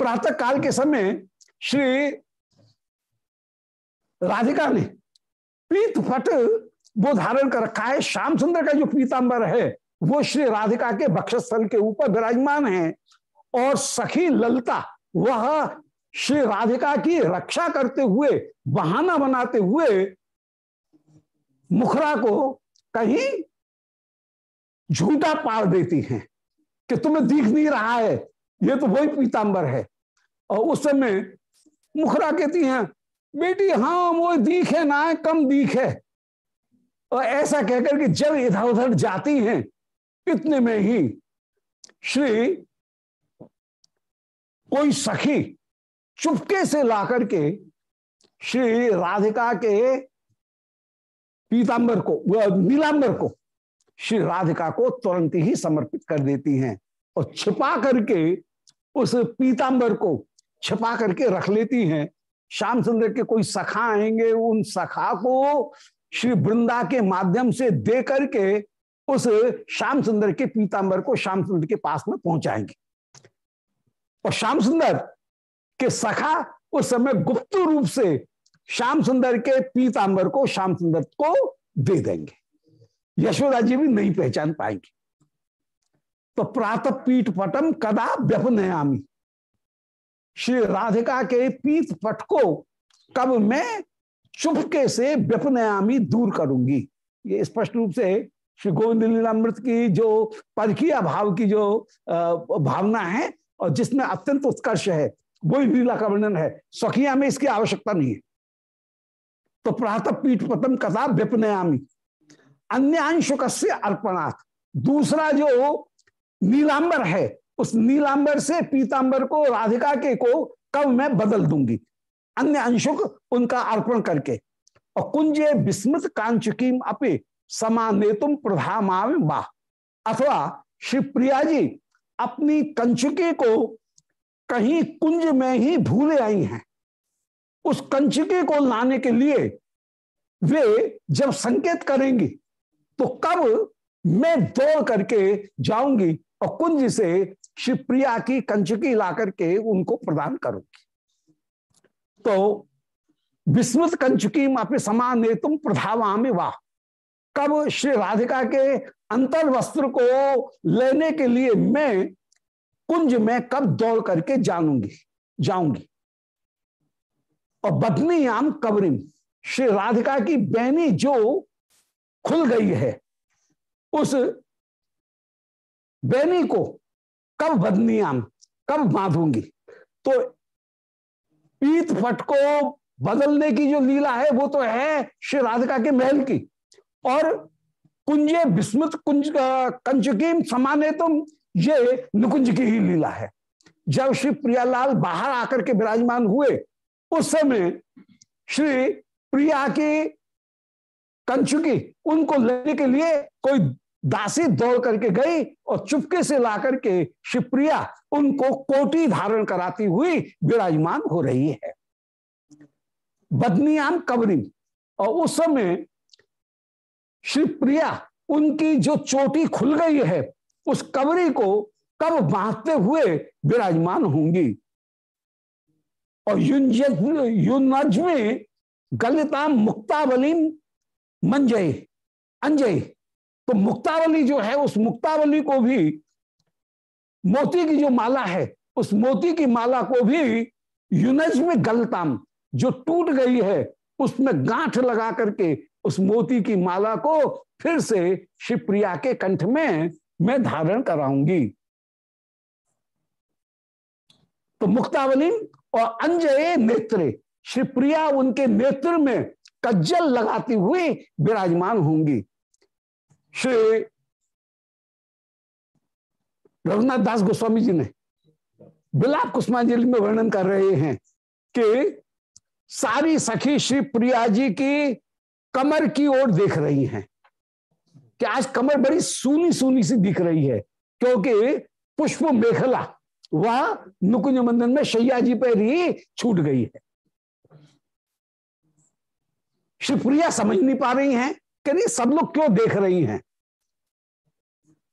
प्रातः काल के समय श्री राधिका ने पीत फट वो धारण कर रखा है। श्याम सुंदर का जो पीतांबर है, वो श्री राधिका के बक्षस्थल के ऊपर विराजमान है और सखी ललता, वह श्री राधिका की रक्षा करते हुए, बहाना बनाते हुए मुखरा को कहीं झूठा पार देती हैं कि तुम्हें दिख नहीं रहा है। ये तो वही पीतांबर है। और उस समय मुखरा कहती हैं, बेटी हाँ वो दीख है ना, कम दीख है। और ऐसा कहकर के जब इधर उधर जाती हैं, इतने में ही श्री कोई सखी चुपके से ला करके श्री राधिका के पीतांबर को नीलांबर को, श्री राधिका को तुरंत ही समर्पित कर देती हैं और छिपा करके उस पीतांबर को छिपा करके रख लेती हैं। श्याम सुंदर के कोई सखा आएँगे, उन सखा को श्री वृंदा के माध्यम से दे करके उस श्याम सुंदर के पीतांबर को श्याम सुंदर के पास में पहुंचाएँगे। और श्याम सुंदर के सखा उस समय गुप्त रूप से श्याम सुंदर के पीतांबर को, श्याम सुंदर को दे देंगे। यशोदा जी भी नहीं पहचान पाएँगे। तो प्रातः पीठ पटम कदा व्यपनयामी। श्री राधिका के पीठ पट को कब मैं चुपके से व्यपनयामी दूर करूँगी। ये स्पष्ट रूप से श्री गोविंद लीलामृत की जो परखिया भाव की जो भावना है और जिसमें अत्यंत उत्कर्ष है, वही लीला का वर्णन है। सखिया में इसकी आवश्यकता नहीं है। तो प्रातः पीठ पतम कथा विपनयामी। अन्य अंशुक से अर्पणार्थ दूसरा जो नीलांबर है, उस नीलांबर से पीतांबर को, राधिका के को कब मैं बदल दूँगी। अन्य अंशुक उनका अर्पण करके। और कुंजे विस्मृत कांचकीम अपे समाने तुम प्रधामा वाह अथवा श्री प्रिया जी अपनी कंचुकी को कहीं कुंज में ही भूले आई हैं। उस कंचुकी को लाने के लिए वे जब संकेत करेंगी तो कब मैं दौड़ करके जाऊँगी और कुंज से शिवप्रिया की कंचकी ला करके उनको प्रदान करूँगी। तो विस्मृत कंचुकी मापे समान तुम प्रधावा में वाह। कब श्री राधिका के अंतर वस्त्र को लेने के लिए मैं कुंज में कब दौड़ करके जानूँगी, जाऊँगी? और बदनी आम कबरिम, श्री राधिका की बैनी जो खुल गई है, उस बैनी को कब बदनी आम कब बांधूँगी? तो पीत फट को बदलने की जो लीला है, वो तो है श्री राधिका के महल की। और कुंजे विस्मृत कुंज कंचकीम समाने तुम ये नुकुंज की ही लीला है। जब श्री प्रियालाल बाहर आकर के विराजमान हुए उस समय श्री प्रिया की कंचुकी उनको लेने के लिए कोई दासी दौड़ करके गई और चुपके से ला करके शिवप्रिया उनको कोटी धारण कराती हुई विराजमान हो रही है। बदनियाम कबरी और उस समय श्री प्रिया उनकी जो चोटी खुल गई है, उस कबरी को कब बांधते हुए विराजमान होंगी? और युनज में मुक्तावली मंजय अंजय तो मुक्तावली जो है, उस मुक्तावली को भी, मोती की जो माला है, उस मोती की माला को भी युनज में गलताम जो टूट गई है, उसमें गांठ लगा करके उस मोती की माला को फिर से शिवप्रिया के कंठ में मैं धारण कराऊँगी। तो मुक्तावली और अंजय नेत्र श्री प्रिया उनके नेत्र में कज्जल लगाती हुई विराजमान होंगी। श्री रघुनाथ दास गोस्वामी जी ने बिलाप कुष्मांजलि में वर्णन कर रहे हैं कि सारी सखी श्री प्रिया जी की कमर की ओर देख रही हैं। कि आज कमर बड़ी सूनी सूनी सी दिख रही है, क्योंकि पुष्प मेखला वह नुकुंज मंदिर में शैया जी पर ही छूट गई है। श्री प्रिया समझ नहीं पा रही हैं कि नहीं सब लोग क्यों देख रही हैं?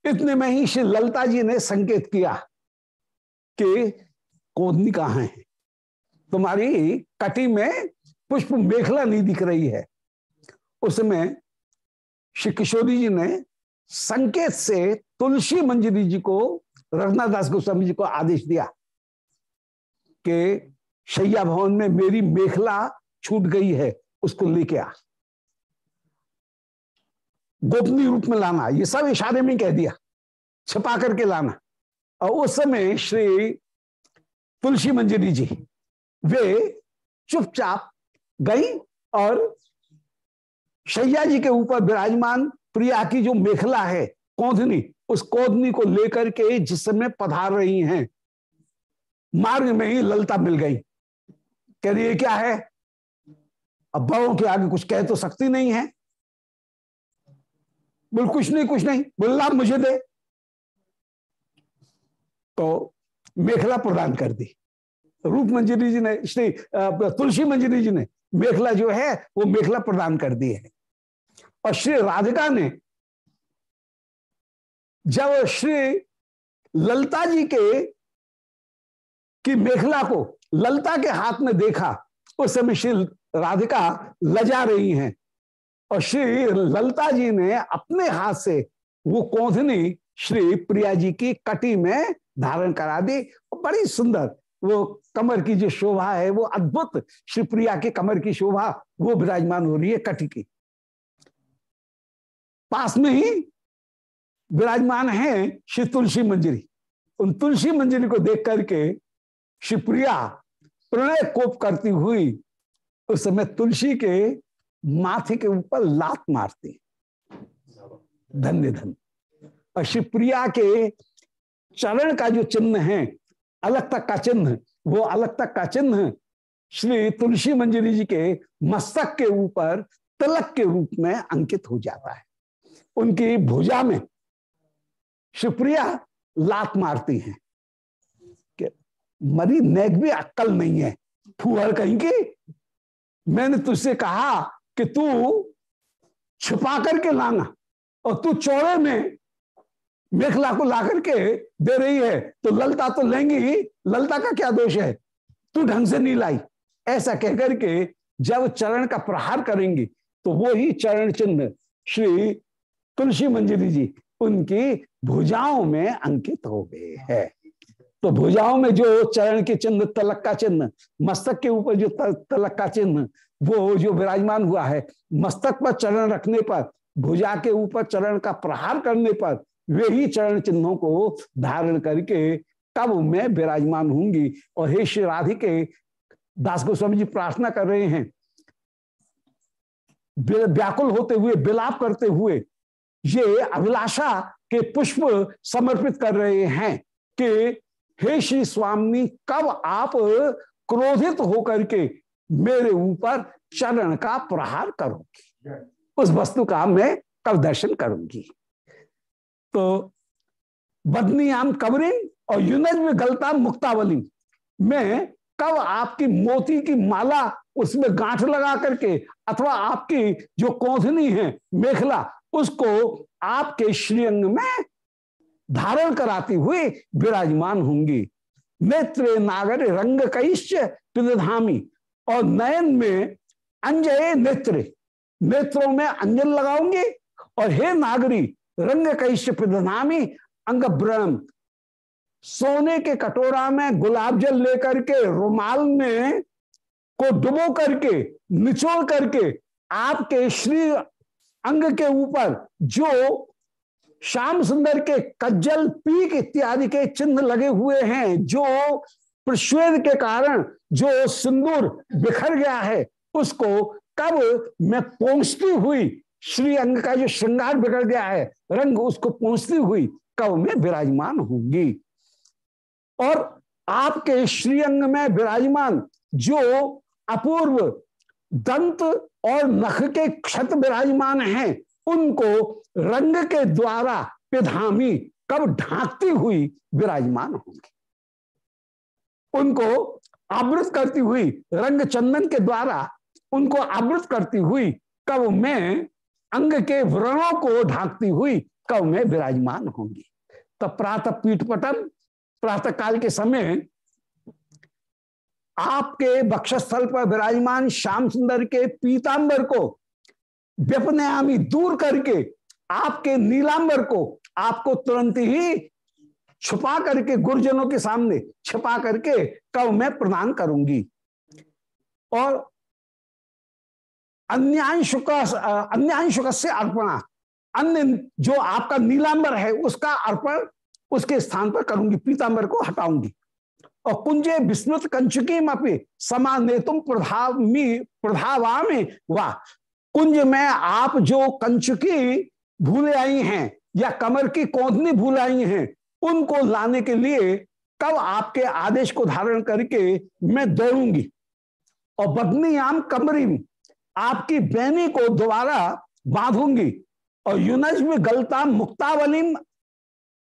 इतने में ही श्री ललता जी ने संकेत किया कि कोदनी कहाँ है? तुम्हारी कटी में पुष्प मेखला नहीं दिख रही है। उसमें श्री किशोरी जी ने संकेत से तुलसी मंजरी जी को रघुनाथ गोस्वामी जी को आदेश दिया कि शैया भवन में मेरी मेखला छूट गई है, उसको लेके आ। गोपनीय रूप में लाना, ये सब इशारे में कह दिया, छपा करके लाना। और उस समय श्री तुलसी मंजरी जी, वे चुपचाप गई और शैया जी के ऊपर विराजमान प्रिया की जो मेखला है कौधनी उस कौधनी को लेकर के जिस समय पधार रही हैं, मार्ग में ही ललता मिल गई। कह रही है क्या है? अब बड़ों के आगे कुछ कह तो सकती नहीं है। बोल, कुछ नहीं कुछ नहीं, बोल मुझे दे। तो मेखला प्रदान कर दी। रूप मंजरी जी ने, श्री तुलसी मंजरी जी ने मेखला जो है, वो मेखला प्रदान कर दी है। और श्री राधिका ने जब श्री ललता जी के, की मेखला को ललता के हाथ में देखा, उस समय श्री राधिका लजा रही हैं। और श्री ललता जी ने अपने हाथ से वो कौधनी श्री प्रिया जी की कटी में धारण करा दी। बड़ी सुंदर वो कमर की जो शोभा है, वो अद्भुत श्री प्रिया के कमर की शोभा, वो विराजमान हो रही है कटी की। पास में ही विराजमान है श्री तुलसी मंजरी। उन तुलसी मंजरी को देख करके शिवप्रिया प्रणय कोप करती हुई उस समय तुलसी के माथे के ऊपर लात मारती धन्य धन्य। और शिवप्रिया के चरण का जो चिन्ह है, अलग तक का चिन्ह, वो अलग तक का चिन्ह श्री तुलसी मंजरी जी के मस्तक के ऊपर, तिलक के रूप में अंकित हो जाता है। उनकी भुजा में शिवप्रिया लात मारती हैं। मरी नेक भी अक्कल नहीं है। फूहर कहीं की? मैंने तुझसे कहा कि तू छुपा करके लाना और तू चौड़े में मेखला को ला करके दे रही है तो ललता तो लेंगी ललता का क्या दोष है? तू ढंग से नहीं लाई। ऐसा कहकर के जब चरण का प्रहार करेंगी तो वो ही चरण चिन्ह श्री तुलसी मंजरी जी उनकी भुजाओं में अंकित हो गए हैं। तो भुजाओं में जो चरण के चिन्ह, तलक का चिन्ह, मस्तक के ऊपर जो तलक का चिन्ह, वो जो विराजमान हुआ है, मस्तक पर चरण रखने पर, भुजा के ऊपर चरण का प्रहार करने पर, वे ही चरण चिन्हों को धारण करके कब मैं विराजमान होंगी। और हे श्री राधिके, दास गोस्वामी जी प्रार्थना कर रहे हैं। व्याकुल होते हुए विलाप करते हुए ये अभिलाषा के पुष्प समर्पित कर रहे हैं कि हे श्री स्वामी, कब आप क्रोधित होकर के मेरे ऊपर चरण का प्रहार करोगी? उस वस्तु का मैं कब दर्शन करूँगी? तो बदनी आम कबरिन और युनज में गलता मुक्तावली, में कब आपकी मोती की माला उसमें गांठ लगा करके अथवा आपकी जो कौधनी है, मेखला उसको आपके श्रीअंग में धारण कराती हुई विराजमान होंगी। नेत्र नागर रंग कैश्च पिधामी और नयन में अंजय नेत्र। नेत्रों में अंजन लगाऊँगी और हे नागरी, रंग कैश्य पिधामी अंग ब्रह्म सोने के कटोरा में गुलाब जल लेकर के रुमाल में को डुबो करके, निचोड़ करके आपके श्री अंग के ऊपर जो श्याम सुंदर के कज्जल, पीक इत्यादि के चिन्ह लगे हुए हैं, जो प्रश्वेद के कारण जो सिंदूर बिखर गया है, उसको कब मैं पहुँचती हुई, श्री अंग का जो श्रृंगार बिगड़ गया है, रंग उसको पहुँचती हुई, कब मैं विराजमान होंगी और आपके श्रीअंग में विराजमान जो अपूर्व दंत और नख के क्षत विराजमान हैं। उनको रंग के द्वारा पिधामी, कब ढांकती हुई विराजमान होंगी। उनको आवृत करती हुई रंग चंदन के द्वारा उनको आवृत करती हुई कब मैं अंग के व्रणों को ढांकती हुई कब मैं विराजमान होंगी। तब प्रातः पीठपटम प्रातः काल के समय आपके बक्षस्थल पर विराजमान श्याम सुंदर के पीतांबर को व्यपनयामी दूर करके, आपके नीलांबर को आपको तुरंत ही छुपा करके, गुरुजनों के सामने छुपा करके कव मैं प्रदान करूँगी। और अन्यांश अन्यांश से अर्पणा, अन्य जो आपका नीलांबर है, उसका अर्पण उसके स्थान पर करूँगी, पीतांबर को हटाऊँगी। और कुंजे विस्मृत कंचुकी मपे समाने तुम प्रभाव प्रभावा में वाह। कुंज में आप जो कंचुकी भूले आई हैं, या कमर की कौंधनी भूल आई हैं, उनको लाने के लिए कब आपके आदेश को धारण करके मैं दौड़ूँगी? और बदनी आम कमरी आपकी बैनी को दोबारा बांधूँगी। और युनज में गलता मुक्तावलिम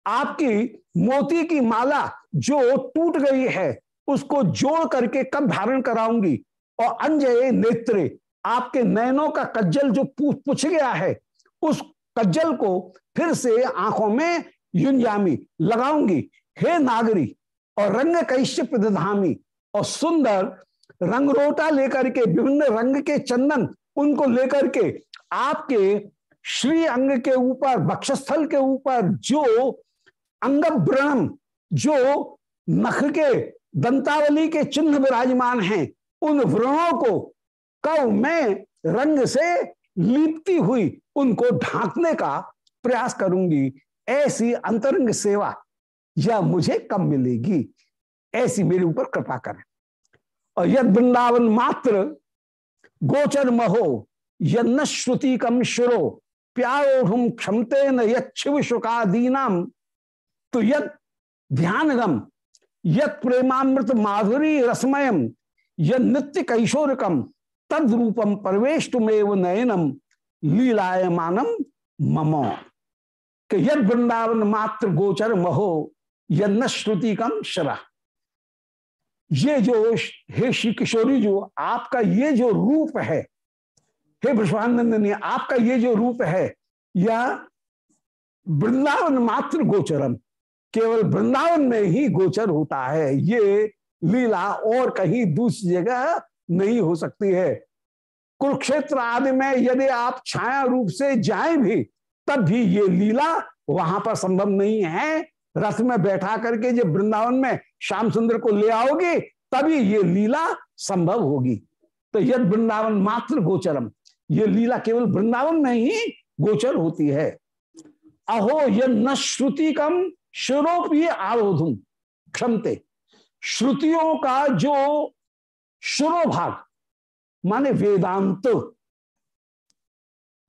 आपकी मोती की माला जो टूट गई है, उसको जोड़ करके कब धारण कराऊँगी? और अंजय नेत्रे, आपके नयनों का कज्जल जो पूछ गया है, उस कज्जल को फिर से आँखों में युंजामी, लगाऊँगी। हे नागरी और रंग कैश्य प्रधामी और सुंदर, रंगरोटा लेकर के, विभिन्न रंग के चंदन उनको लेकर के, आपके श्री अंग के ऊपर बक्षस्थल के ऊपर जो अंग व्रणम जो नख के, दंतावली के चिन्ह विराजमान हैं, उन व्रणों को कव में रंग से लीपती हुई उनको ढांकने का प्रयास करूँगी। ऐसी अंतरंग सेवा यह मुझे कब मिलेगी? ऐसी मेरे ऊपर कृपा करें। और यद वृंदावन मात्र, गोचर महो यन्न श्रुति कम शुरो प्यारो क्षमते न यिव शुकादीनाम तो यद ध्यानगम यद प्रेमामृत माधुरी रसमयम यद नित्य कैशोरकम, तद रूपम परवेश तुमेव नयनम, लीलायमानम ममो। कि यद वृंदावन मात्र गोचर महो यद श्रुति कम शरा। ये जो हे श्री किशोरी जो, आपका ये जो रूप है, हे विश्वानंद आपका ये जो रूप है यह वृंदावन मात्र गोचरम केवल वृंदावन में ही गोचर होता है। ये लीला और कहीं दूसरी जगह नहीं हो सकती है। कुरुक्षेत्र आदि में यदि आप छाया रूप से जाएँ भी, तब भी ये लीला वहाँ पर संभव नहीं है। रथ में बैठा करके जब वृंदावन में श्याम सुंदर को ले आओगे, तभी ये लीला संभव होगी। तो यद वृंदावन मात्र गोचरम। ये लीला केवल वृंदावन में ही गोचर होती है। अहो यह न श्रुति कम शुरोपी आरोधुम क्षमते श्रुतियों का जो शुरो भाग, माने वेदांत।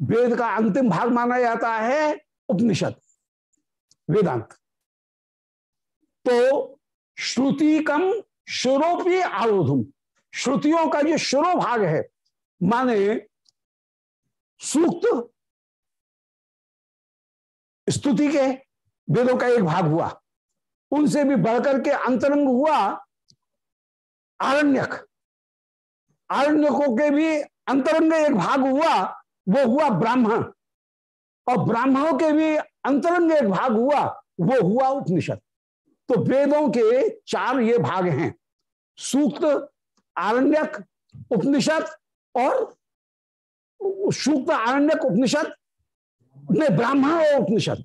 वेद का अंतिम भाग माना जाता है उपनिषद, वेदांत। तो श्रुति कम शुरोपी आरोधुम श्रुतियों का जो शुरो भाग है, माने सूक्त स्तुति के वेदों का एक भाग हुआ। उनसे भी बढ़कर के अंतरंग हुआ आरण्यक। आरण्यकों के भी अंतरंग एक भाग हुआ, वो हुआ ब्राह्मण। और ब्राह्मणों के भी अंतरंग एक भाग हुआ, वो हुआ उपनिषद। तो वेदों के चार ये भाग हैं। सूक्त, आरण्यक, उपनिषद और सूक्त, आरण्यक, उपनिषद ब्राह्मण और उपनिषद।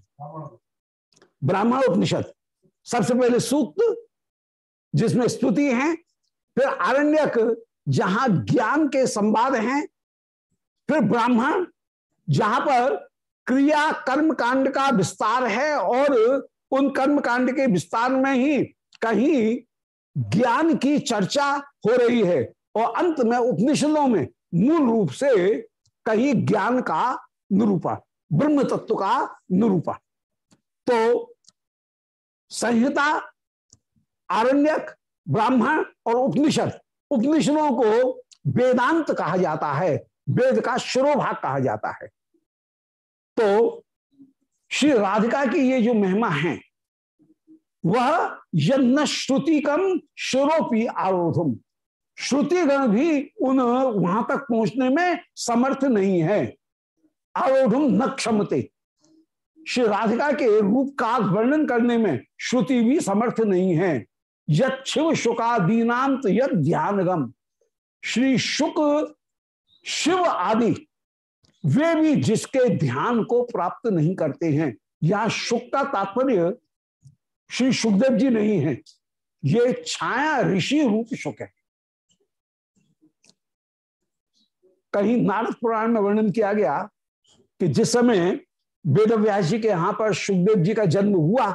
ब्राह्मण उपनिषद सबसे पहले सूक्त, जिसमें स्तुति है, फिर आरण्यक, जहाँ ज्ञान के संवाद हैं, फिर ब्राह्मण जहाँ पर क्रिया कर्म कांड का विस्तार है और उन कर्म कांड के विस्तार में ही कहीं ज्ञान की चर्चा हो रही है। और अंत में उपनिषदों में मूल रूप से कहीं ज्ञान का निरूपण ब्रह्म तत्व का निरूपण। तो संहिता, आरण्यक, ब्राह्मण और उपनिषद। उपनिषदों को वेदांत कहा जाता है, वेद का शिरोभाग कहा जाता है। तो श्री राधिका की ये जो महिमा है, वह यन्न श्रुति कम शुरोपी आरोधम। श्रुतिगण भी उन वहाँ तक पहुँचने में समर्थ नहीं है। आरोधम न क्षमते। श्री राधिका के रूप का वर्णन करने में श्रुति भी समर्थ नहीं है। यद शिव शुकादीनांत यद ध्यानगम। श्री शुक, शिव आदि, वे भी जिसके ध्यान को प्राप्त नहीं करते हैं यहाँ शुक का तात्पर्य श्री सुखदेव जी नहीं है। ये छाया ऋषि रूप शुक है। कहीं नारद पुराण में वर्णन किया गया कि जिस समय वेद व्यास जी के यहाँ पर सुखदेव जी का जन्म हुआ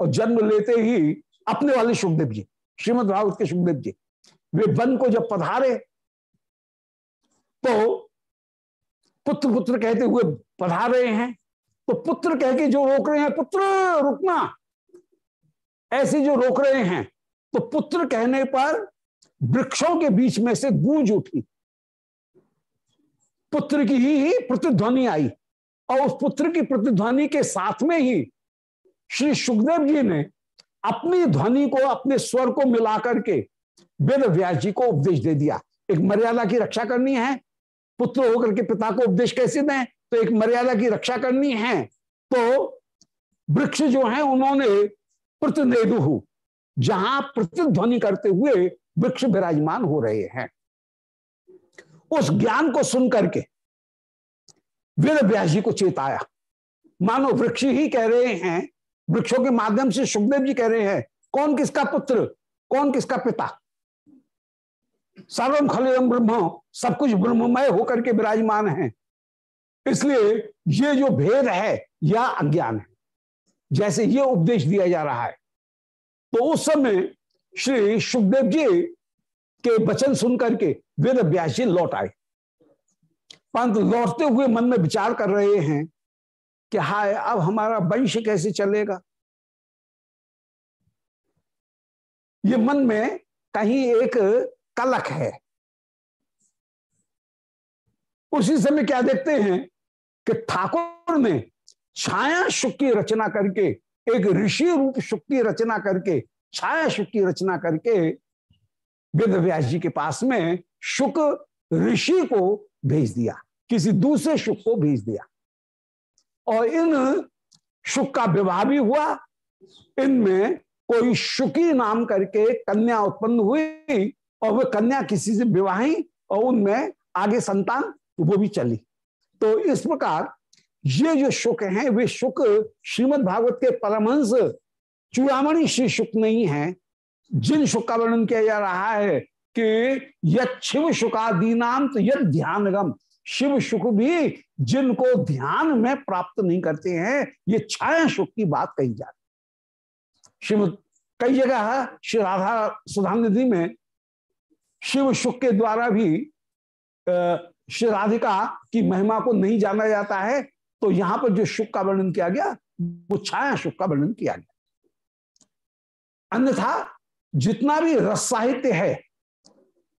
और जन्म लेते ही अपने वाले सुखदेव जी, श्रीमद भागवत के सुखदेव जी, वे वन को जब पधारे तो पुत्र पुत्र कहते हुए पधार रहे हैं तो पुत्र कह के जो रोक रहे हैं, पुत्र रुकना। ऐसे जो रोक रहे हैं तो पुत्र कहने पर वृक्षों के बीच में से गूंज उठी। पुत्र की ही प्रतिध्वनि आई। और उस पुत्र की प्रतिध्वनि के साथ में ही श्री सुखदेव जी ने अपनी ध्वनि को, अपने स्वर को मिलाकर के वेद व्यास जी को उपदेश दे दिया। एक मर्यादा की रक्षा करनी है। पुत्र होकर के पिता को उपदेश कैसे दें? तो एक मर्यादा की रक्षा करनी है। तो वृक्ष जो है, उन्होंने प्रतिनेदु जहाँ प्रतिध्वनि करते हुए वृक्ष विराजमान हो रहे हैं। उस ज्ञान को सुन करके वेद व्यास जी को चेताया। मानो वृक्ष ही कह रहे हैं, वृक्षों के माध्यम से सुखदेव जी कह रहे हैं, कौन किसका पुत्र, कौन किसका पिता? सर्वम खलिदम ब्रह्म, सब कुछ ब्रह्ममय होकर के विराजमान है। इसलिए ये जो भेद है यह अज्ञान है। जैसे ये उपदेश दिया जा रहा है तो उस समय श्री सुखदेव जी के वचन सुनकर के वेद व्यास जी लौट आए। परंतु लौटते हुए मन में विचार कर रहे हैं कि हाय, अब हमारा वंश कैसे चलेगा? ये मन में कहीं एक कलक है। उसी समय क्या देखते हैं कि ठाकुर ने छाया शुक की रचना करके, एक ऋषि रूप शुक की रचना करके, छाया शुक की रचना करके, वेद व्यास जी के पास में शुक ऋषि को भेज दिया, किसी दूसरे शुक को भेज दिया। और इन शुक का विवाह भी हुआ। इनमें कोई शुकी नाम करके कन्या उत्पन्न हुई और वह कन्या किसी से विवाही और उनमें आगे संतान, वो भी चली। तो इस प्रकार ये जो शुक हैं, वे शुक श्रीमद भागवत के परमहंस चूड़ामणि श्री शुक नहीं है। जिन शुक का वर्णन किया जा रहा है कि यद शिव शुकादीनाम तो यद ध्यानगम। शिव सुख भी जिनको ध्यान में प्राप्त नहीं करते हैं, ये छाया सुख की बात कही जा रही शिव, कई जगह श्री राधा सुधानिधि में शिव शुक के द्वारा भी श्री राधिका की महिमा को नहीं जाना जाता है तो यहाँ पर जो शुक का वर्णन किया गया, वो छाया शुक का वर्णन किया गया। अन्यथा जितना भी रस साहित्य है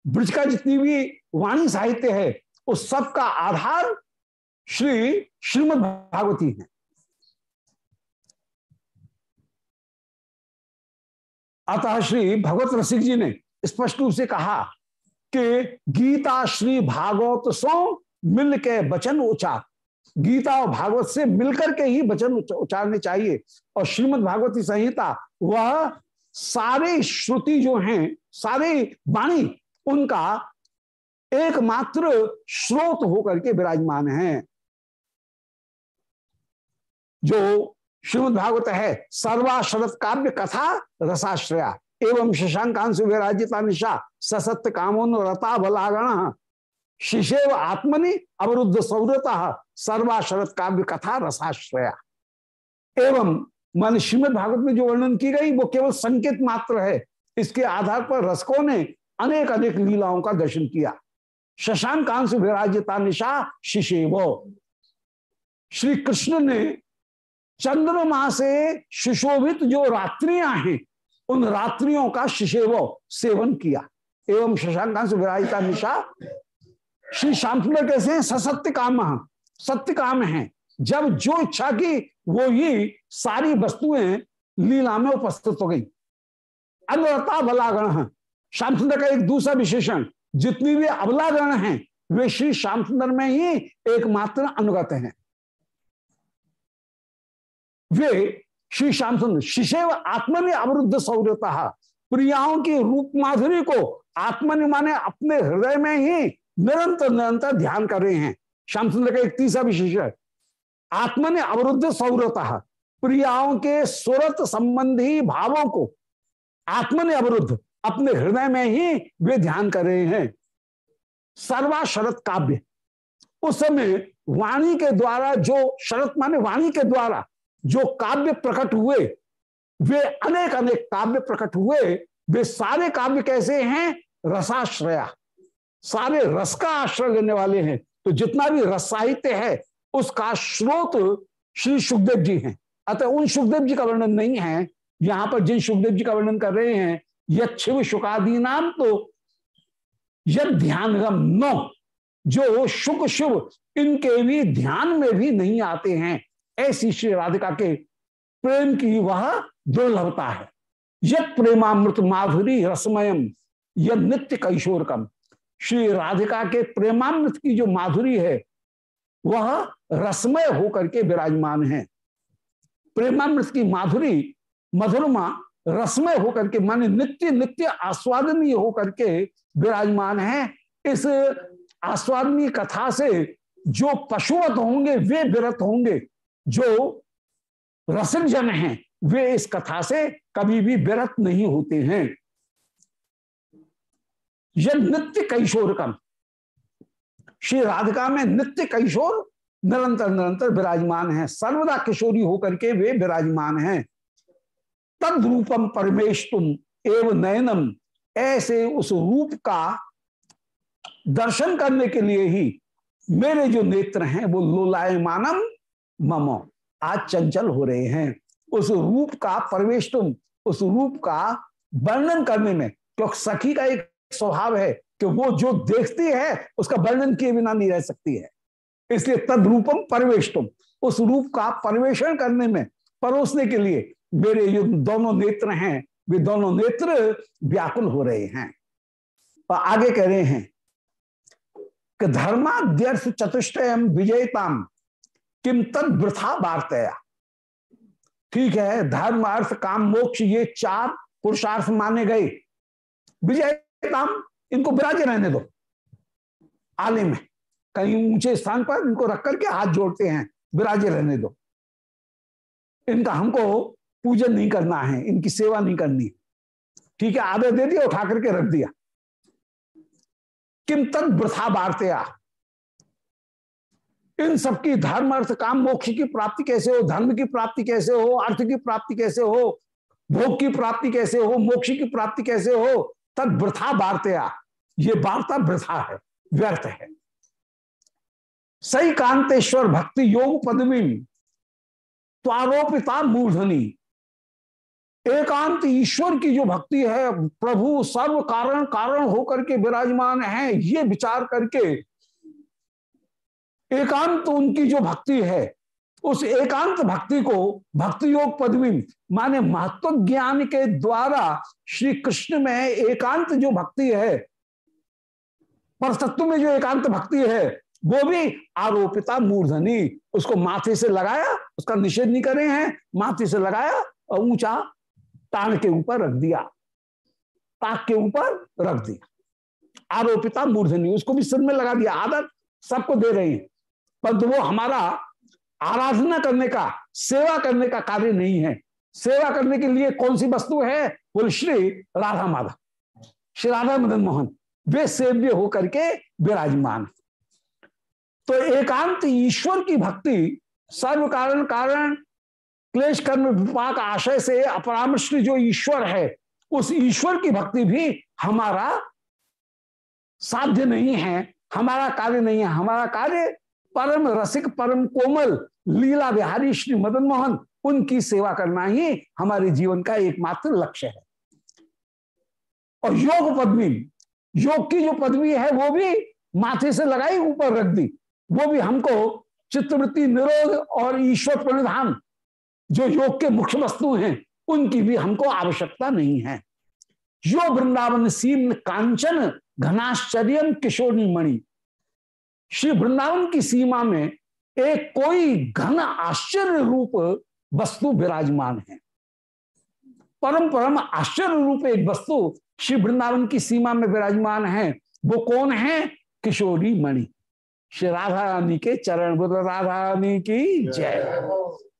ब्रज का जितनी भी वाणी साहित्य है, उस सब का आधार श्री श्रीमद भागवती है। अतः श्री भगवत रसिक जी ने स्पष्ट रूप से कहा कि गीता श्री भागवत सो मिल के वचन उचार गीता और भागवत से मिलकर के ही वचन उच्चारने चाहिए। और श्रीमद भागवती संहिता, वह सारे श्रुति जो हैं, सारे वाणी उनका एकमात्र स्रोत होकर के विराजमान है। जो श्रीमद भागवत है, सर्वाशरत काव्य कथा रसाश्रया, एवं शशांकांश विराजिता निशा ससत्य कामोन रता बलागण शिशेव आत्मनि अवरुद्ध सौरता, सर्वाशरत काव्य कथा रसाश्रया। एवं मान श्रीमद भागवत में जो वर्णन की गई, वो केवल संकेत मात्र है। इसके आधार पर रसकों ने अनेक अनेक लीलाओं का दर्शन किया। शशांकांश विराजिता निशा शिशेव श्री कृष्ण ने चंद्रमा से सुशोभित जो रात्रियाँ हैं, उन रात्रियों का शिशेव सेवन किया। एवं शशांकांश विराजिता निशा, श्री श्याम सुंदर कैसे हैं? ससत्य काम सत्य काम है। जब जो इच्छा की, वो ही सारी वस्तुएँ लीला में उपस्थित हो गई। अनुरता बलागण श्याम सुंदर का एक दूसरा विशेषण, जितनी भी अबलागण हैं, वे श्री श्याम सुंदर में ही एकमात्र अनुगत हैं। वे श्री श्याम सुंदर शिशेव आत्मनि अवरुद्ध सौर्यता, प्रियाओं की रूप माधुरी को आत्मनि माने अपने हृदय में ही निरंतर निरंतर ध्यान कर रहे हैं। श्याम सुंदर का एक तीसरा विशेष है आत्मनि अवरुद्ध सौरता प्रियाओं के सुरत संबंधी भावों को आत्मनि अवरुद्ध अपने हृदय में ही वे ध्यान कर रहे हैं। सर्वा शरत काव्य। उस समय वाणी के द्वारा जो शरत माने वाणी के द्वारा जो काव्य प्रकट हुए, वे अनेक अनेक काव्य प्रकट हुए, वे सारे काव्य कैसे हैं? रसाश्रया। सारे रस का आश्रय लेने वाले हैं। तो जितना भी रस साहित्य है, उसका स्रोत श्री सुखदेव जी हैं। अतः उन सुखदेव जी का वर्णन नहीं है। यहाँ पर जिन सुखदेव जी का वर्णन कर रहे हैं यह शिव शुकादि नाम तो यद ध्यानगम नो जो शुक शुभ इनके भी ध्यान में भी नहीं आते हैं, ऐसी श्री राधिका के प्रेम की वह दुर्लभता है। यद प्रेमामृत माधुरी रसमयम यद नित्य कैशोर कम श्री राधिका के प्रेमामृत की जो माधुरी है, वह रसमय होकर के विराजमान है। प्रेमामृत की माधुरी मधुरमा रसमय होकर के, माने नित्य नित्य आस्वादनीय होकर के विराजमान है। इस आस्वादनीय कथा से जो पशुवत होंगे, वे विरत होंगे। जो रसिक जन हैं, वे इस कथा से कभी भी विरत नहीं होते हैं। यह नित्य कैशोर कम। श्री राधिका में नित्य कैशोर निरंतर निरंतर विराजमान है। सर्वदा किशोरी होकर के वे विराजमान हैं। तद रूपम परमेश तुम एवं नयनम ऐसे उस रूप का दर्शन करने के लिए ही मेरे जो नेत्र हैं, वो लोलायमानम ममो, आज चंचल हो रहे हैं। उस रूप का प्रवेश तुम उस रूप का वर्णन करने में, क्योंकि सखी का एक स्वभाव है कि वो जो देखती है, उसका वर्णन किए बिना नहीं रह सकती है। इसलिए तद रूपम परवेश तुम उस रूप का परवेशन करने में, परोसने के लिए मेरे जो दोनों नेत्र हैं, वे दोनों नेत्र व्याकुल हो रहे हैं। और आगे कह रहे हैं कि धर्माद्यर्थ चतुष्टयम विजयताम किम तद वार्तया। ठीक है, धर्म, अर्थ, काम, मोक्ष, ये चार पुरुषार्थ माने गए। विजयताम इनको विराजे रहने दो। आले में, कहीं ऊँचे स्थान पर इनको रख करके हाथ जोड़ते हैं, विराजे रहने दो। इनका हमको पूजन नहीं करना है, इनकी सेवा नहीं करनी। ठीक है, आदर दे दिया, उठा करके रख दिया। किम तद वृथा वार्तया। इन सबकी धर्म, अर्थ, काम, मोक्ष की प्राप्ति कैसे हो? धर्म की प्राप्ति कैसे हो? अर्थ की प्राप्ति कैसे हो? भोग की प्राप्ति कैसे हो? मोक्ष की प्राप्ति कैसे हो? तद वृथा वार्तया। ये वार्ता वृथा है, व्यर्थ है। सही कांतेश्वर भक्ति योग पदवी त्वारोपिता मूर्धनी। एकांत ईश्वर की जो भक्ति है, प्रभु सर्व कारण कारण होकर के विराजमान है, ये विचार करके एकांत उनकी जो भक्ति है, उस एकांत भक्ति को भक्ति योग पदवी, माने महत्व ज्ञान के द्वारा श्री कृष्ण में एकांत जो भक्ति है पर तत्व में जो एकांत भक्ति है, वो भी आरोपिता मूर्धनी, उसको माथे से लगाया, उसका निषेध नहीं करे हैं, माथे से लगाया, और ऊँचा तान के ऊपर रख दिया। ताक के ऊपर रख दिया। आरोपिता मूर्धनी उसको भी सिर में लगा दिया। आदत सबको दे रही है। परंतु वो हमारा आराधना करने का, सेवा करने का कार्य नहीं है। सेवा करने के लिए कौन सी वस्तु है? बोले, श्री राधा माधव। श्री राधा मदन मोहन, वे सेव्य होकर के विराजमान। तो एकांत ईश्वर की भक्ति सर्व कारण कारण क्लेश कर्म विपाक आशय से अपरामृष्ट जो ईश्वर है, उस ईश्वर की भक्ति भी हमारा साध्य नहीं है, हमारा कार्य नहीं है। हमारा कार्य परम रसिक, परम कोमल, लीला बिहारी श्री मदन मोहन, उनकी सेवा करना ही हमारे जीवन का एकमात्र लक्ष्य है। और योग पदवी योग की जो पदवी है, वो भी माथे से लगाई, ऊपर रख दी। वो भी हमको चित्रवृत्ति निरोध और ईश्वर प्रणिधान जो योग के मुख्य वस्तु हैं, उनकी भी हमको आवश्यकता नहीं है। यो वृंदावन सीम कांचन घनाश्चर्य किशोरी मणि। श्री वृंदावन की सीमा में एक कोई घन आश्चर्य रूप वस्तु विराजमान है। परम परम आश्चर्य रूप एक वस्तु श्री वृंदावन की सीमा में विराजमान है, वो कौन है? किशोरी मणि। श्री राधा रानी के चरण बुद्ध राधा रानी की जय।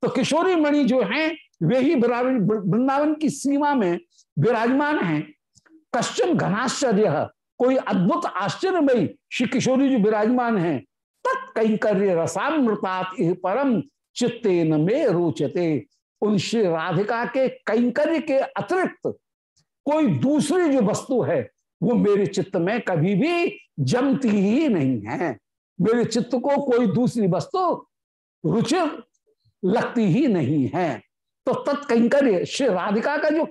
तो किशोरी मणि जो है, वे ही वृंदावन की सीमा में विराजमान है। कश्चन घनाश्चर्य, कोई अद्भुत आश्चर्यमयी श्री किशोरी जी विराजमान है। तत्कैंकर्य रसामृतात परम चित्ते न में रोचते। उन श्री राधिका के कैंकर्य के अतिरिक्त कोई दूसरी जो वस्तु है, वो मेरे चित्त में कभी भी जमती ही नहीं है। मेरे चित्त को कोई दूसरी वस्तु रुचिर लगती ही नहीं है। तो तत्कैंकर्य, श्री राधिका का जो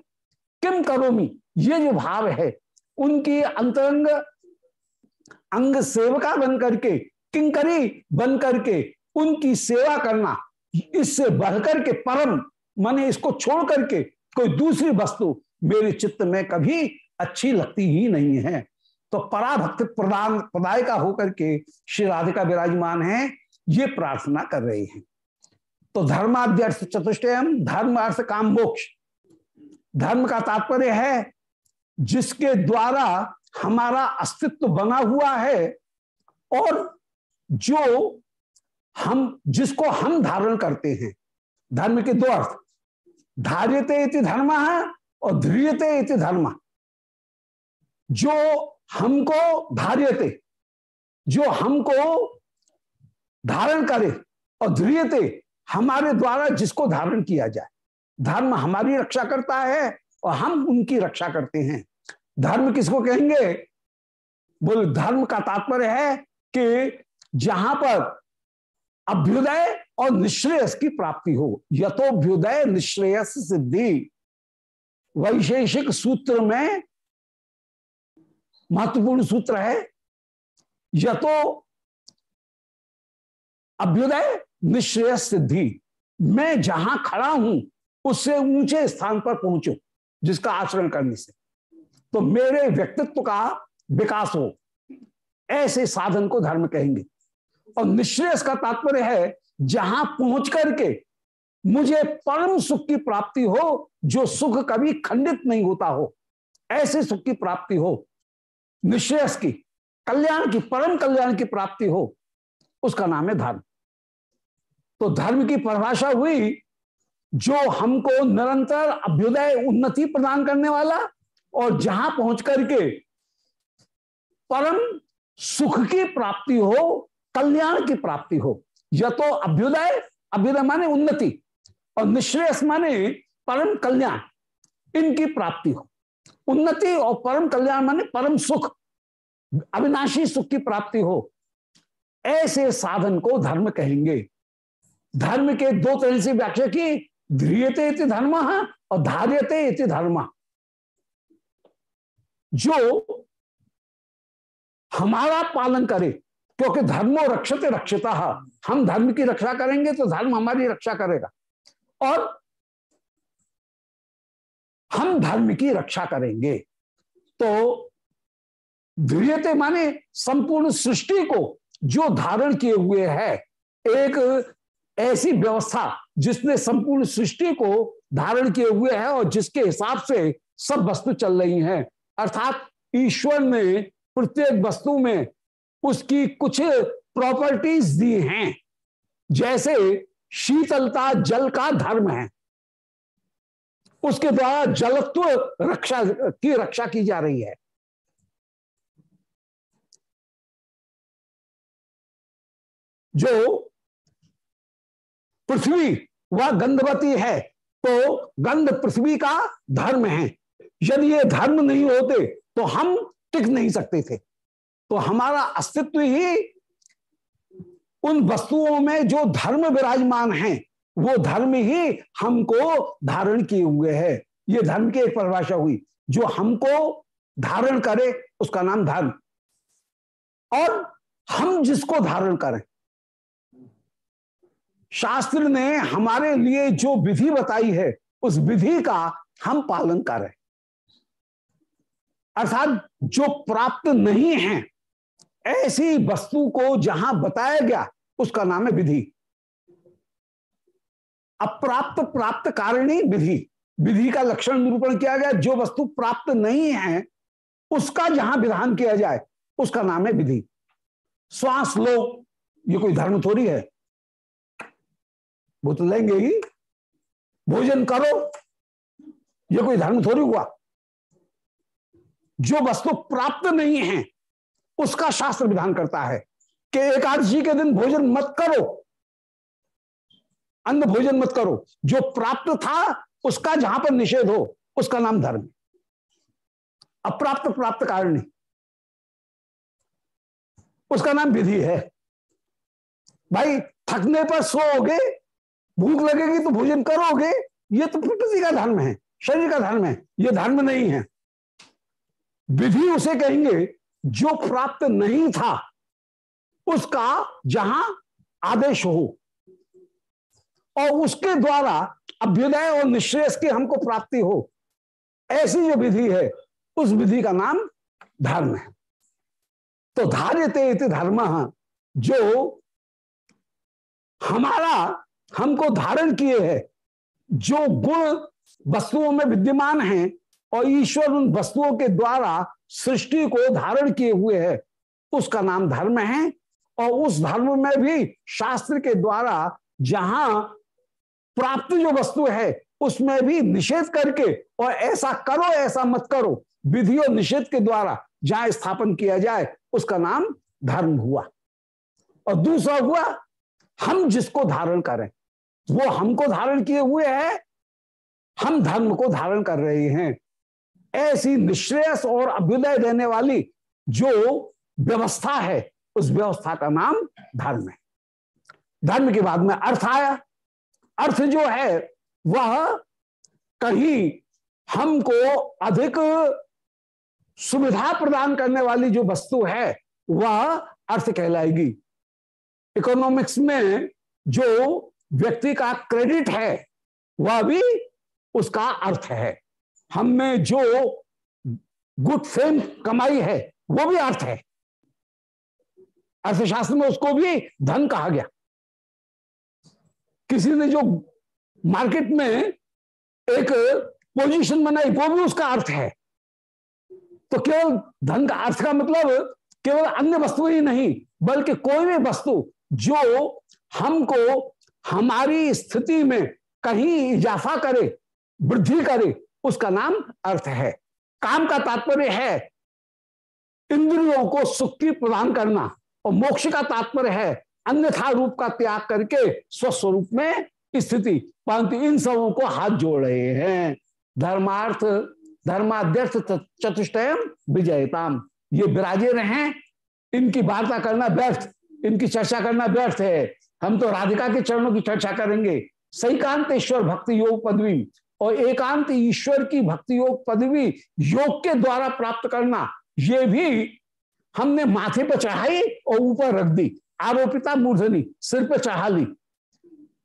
किम करोमी, ये जो भाव है, उनकी अंतरंग अंग सेवका बन करके किंकरी बन करके उनकी सेवा करना, इससे बढ़कर के परम, माने इसको छोड़ करके कोई दूसरी वस्तु मेरे चित्त में कभी अच्छी लगती ही नहीं है। तो पराभक्त प्रदान प्रदाय का होकर के श्री राधिका विराजमान है, ये प्रार्थना कर रहे हैं। तो धर्माद्यर्थ चतुष्टयम धर्म अर्थ काम मोक्ष। धर्म का तात्पर्य है, जिसके द्वारा हमारा अस्तित्व बना हुआ है और जो हम, जिसको हम धारण करते हैं। धर्म के दो अर्थ, धार्यते इति धर्म और ध्रियते इति धर्म। जो हमको धार्यते जो हमको धारण करे और ध्रियते हमारे द्वारा जिसको धारण किया जाए। धर्म हमारी रक्षा करता है और हम उनकी रक्षा करते हैं। धर्म किसको कहेंगे? बोल, धर्म का तात्पर्य है कि जहाँ पर अभ्युदय और निश्रेयस की प्राप्ति हो, यथोभ्युदय निश्रेयस सिद्धि। वैशेषिक सूत्र में महत्वपूर्ण सूत्र है यतो अभ्युदय निश्रेयस सिद्धि। मैं जहाँ खड़ा हूँ, उससे ऊँचे स्थान पर पहुंचू, जिसका आचरण करने से। तो मेरे व्यक्तित्व का विकास हो। ऐसे साधन को धर्म कहेंगे। और निश्रेयस का तात्पर्य है, जहाँ पहुँच करके मुझे परम सुख की प्राप्ति हो, जो सुख कभी खंडित नहीं होता हो, ऐसे सुख की प्राप्ति हो। निश्रेयस की, कल्याण की, परम कल्याण की प्राप्ति हो, उसका नाम है धर्म। तो धर्म की परिभाषा हुई, जो हमको निरंतर अभ्युदय उन्नति प्रदान करने वाला और जहाँ पहुँच करके परम सुख की प्राप्ति हो, कल्याण की प्राप्ति हो, या तो अभ्युदय अभ्युदय माने उन्नति, और निश्रेयस माने परम कल्याण, इनकी प्राप्ति हो। उन्नति और परम कल्याण माने परम सुख। अविनाशी सुख की प्राप्ति हो। ऐसे साधन को धर्म कहेंगे। धर्म के दो तरह से व्याख्या की, ध्रियते इति धर्म और धार्यते इति धर्म। जो हमारा पालन करे, क्योंकि धर्मो रक्षते रक्षिता, हम धर्म की रक्षा करेंगे तो धर्म हमारी रक्षा करेगा। और हम धर्म की रक्षा करेंगे। तो ध्रियते माने संपूर्ण सृष्टि को जो धारण किए हुए है, एक ऐसी व्यवस्था जिसने संपूर्ण सृष्टि को धारण किए हुए है और जिसके हिसाब से सब वस्तु चल रही हैं। अर्थात ईश्वर ने प्रत्येक वस्तु में उसकी कुछ प्रॉपर्टीज़ दी हैं। जैसे शीतलता जल का धर्म है। उसके द्वारा जलत्व रक्षा, की रक्षा की जा रही है। जो पृथ्वी वह गंधवती है तो गंध पृथ्वी का धर्म है। यदि ये धर्म नहीं होते तो हम टिक नहीं सकते थे। तो हमारा अस्तित्व ही उन वस्तुओं में जो धर्म विराजमान है वो धर्म ही हमको धारण किए हुए है। ये धर्म की एक परिभाषा हुई। जो हमको धारण करे, उसका नाम धर्म। और हम जिसको धारण करें। शास्त्र ने हमारे लिए जो विधि बताई है, उस विधि का हम पालन करें। अर्थात जो प्राप्त नहीं है, ऐसी वस्तु को जहाँ बताया गया, उसका नाम है विधि। अप्राप्त प्राप्त कारणी विधि। विधि का लक्षण निरूपण किया गया। जो वस्तु प्राप्त नहीं है, उसका जहाँ विधान किया जाए, उसका नाम है विधि। श्वास लो, ये कोई धर्म थोड़ी है। वो तो लेंगे ही। भोजन करो, ये कोई धर्म थोड़ी हुआ। जो वस्तु प्राप्त नहीं है, उसका शास्त्र विधान करता है कि एकादशी के दिन भोजन मत करो। अन्न भोजन मत करो। जो प्राप्त था, उसका जहाँ पर निषेध हो, उसका नाम धर्म अप्राप्त प्राप्त कारण उसका नाम विधि है। भाई, थकने पर सोओगे, भूख लगेगी तो भोजन करोगे, ये तो प्रकृति का धर्म है, शरीर का धर्म है, ये धर्म नहीं है। विधि उसे कहेंगे, जो प्राप्त नहीं था, उसका जहाँ आदेश हो और उसके द्वारा अभ्युदय और निश्रेष की हमको प्राप्ति हो। ऐसी जो विधि है, उस विधि का नाम धर्म है। तो धार्यते धर्म, जो हमारा, हमको धारण किए है, जो गुण वस्तुओं में विद्यमान हैं और ईश्वर उन वस्तुओं के द्वारा सृष्टि को धारण किए हुए है, उसका नाम धर्म है। और उस धर्म में भी शास्त्र के द्वारा जहाँ प्राप्त जो वस्तु है, उसमें भी निषेध करके और ऐसा करो, ऐसा मत करो। विधि और निषेध के द्वारा जहाँ स्थापन किया जाए, उसका नाम धर्म हुआ। और दूसरा हुआ, हम जिसको धारण करें वो हमको धारण किए हुए है, हम धर्म को धारण कर रहे हैं। ऐसी निश्रेयस और अभ्युदय देने वाली जो व्यवस्था है, उस व्यवस्था का नाम धर्म है। धर्म के बाद में अर्थ आया अर्थ जो है, वह कहीं हमको अधिक सुविधा प्रदान करने वाली जो वस्तु है, वह अर्थ कहलाएगी। इकोनॉमिक्स में जो व्यक्ति का क्रेडिट है, वह भी उसका अर्थ है। हम में जो गुड फेम कमाई है, वो भी अर्थ है। अर्थशास्त्र में उसको भी धन कहा गया। किसी ने जो मार्केट में एक पोजीशन बनाई, वो भी उसका अर्थ है। तो केवल धन का अर्थ का मतलब केवल अन्य वस्तु ही नहीं, बल्कि कोई भी वस्तु जो हमको हमारी स्थिति में कहीं इजाफा करे, वृद्धि करे, उसका नाम अर्थ है। काम का तात्पर्य है इंद्रियों को सुख की प्रदान करना, और मोक्ष का तात्पर्य है अन्यथा रूप का त्याग करके स्वस्वरूप में स्थिति। परंतु इन सबों को हाथ जोड़ रहे हैं। धर्मार्थ, धर्माध्यर्थ चतुष्टयम विजयताम। ये विराजे रहे। इनकी वार्ता करना व्यर्थ। इनकी चर्चा करना व्यर्थ है। हम तो राधिका के चरणों की चर्चा करेंगे। सैकांत ईश्वर भक्ति योग पदवी और एकांत ईश्वर की भक्ति योग पदवी योग के द्वारा प्राप्त करना। ये भी हमने माथे पर चढ़ाई और ऊपर रख दी। आरोपिता मूर्धनी, सिर पर चढ़ा ली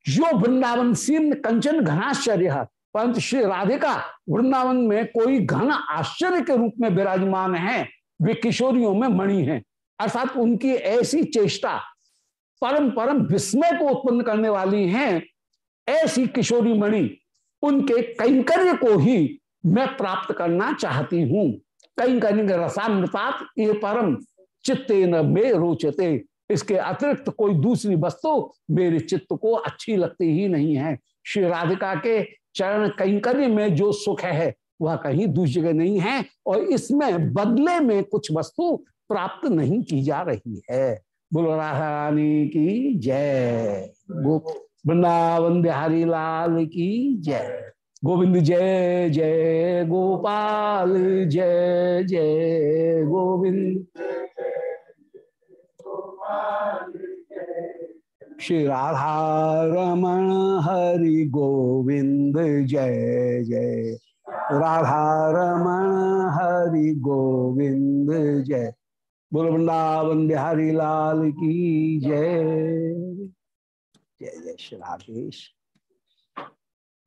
जो वृंदावन सीम कंचन घनाश्चर्य परंतु श्री राधिका वृंदावन में कोई घन आश्चर्य के रूप में विराजमान है, वे किशोरियों में मणि हैं। अर्थात उनकी ऐसी चेष्टा, परम परम विस्मय को उत्पन्न करने वाली हैं, ऐसी किशोरी मणि, उनके कैंकर्य को ही मैं प्राप्त करना चाहती हूँ। कैंकर्य रसामृतात ये परम चित्ते न मे रोचते। इसके अतिरिक्त कोई दूसरी वस्तु मेरे चित्त को अच्छी लगती ही नहीं है। श्री राधिका के चरण कैंकर्य में जो सुख है, वह कहीं दूसरी जगह नहीं है और इसमें बदले में कुछ वस्तु प्राप्त नहीं की जा रही है। बोलो रानी की जय। वृंदावन बिहारी लाल की जय। गोविंद जय जय गोपाल, जय जय गोविंद। श्री राधा रमण हरि गोविंद, जय जय। राधा रमण हरि गोविंद, जय। बोल वृंदावन बिहारी लाल की जय। जय जय श्री राधेश।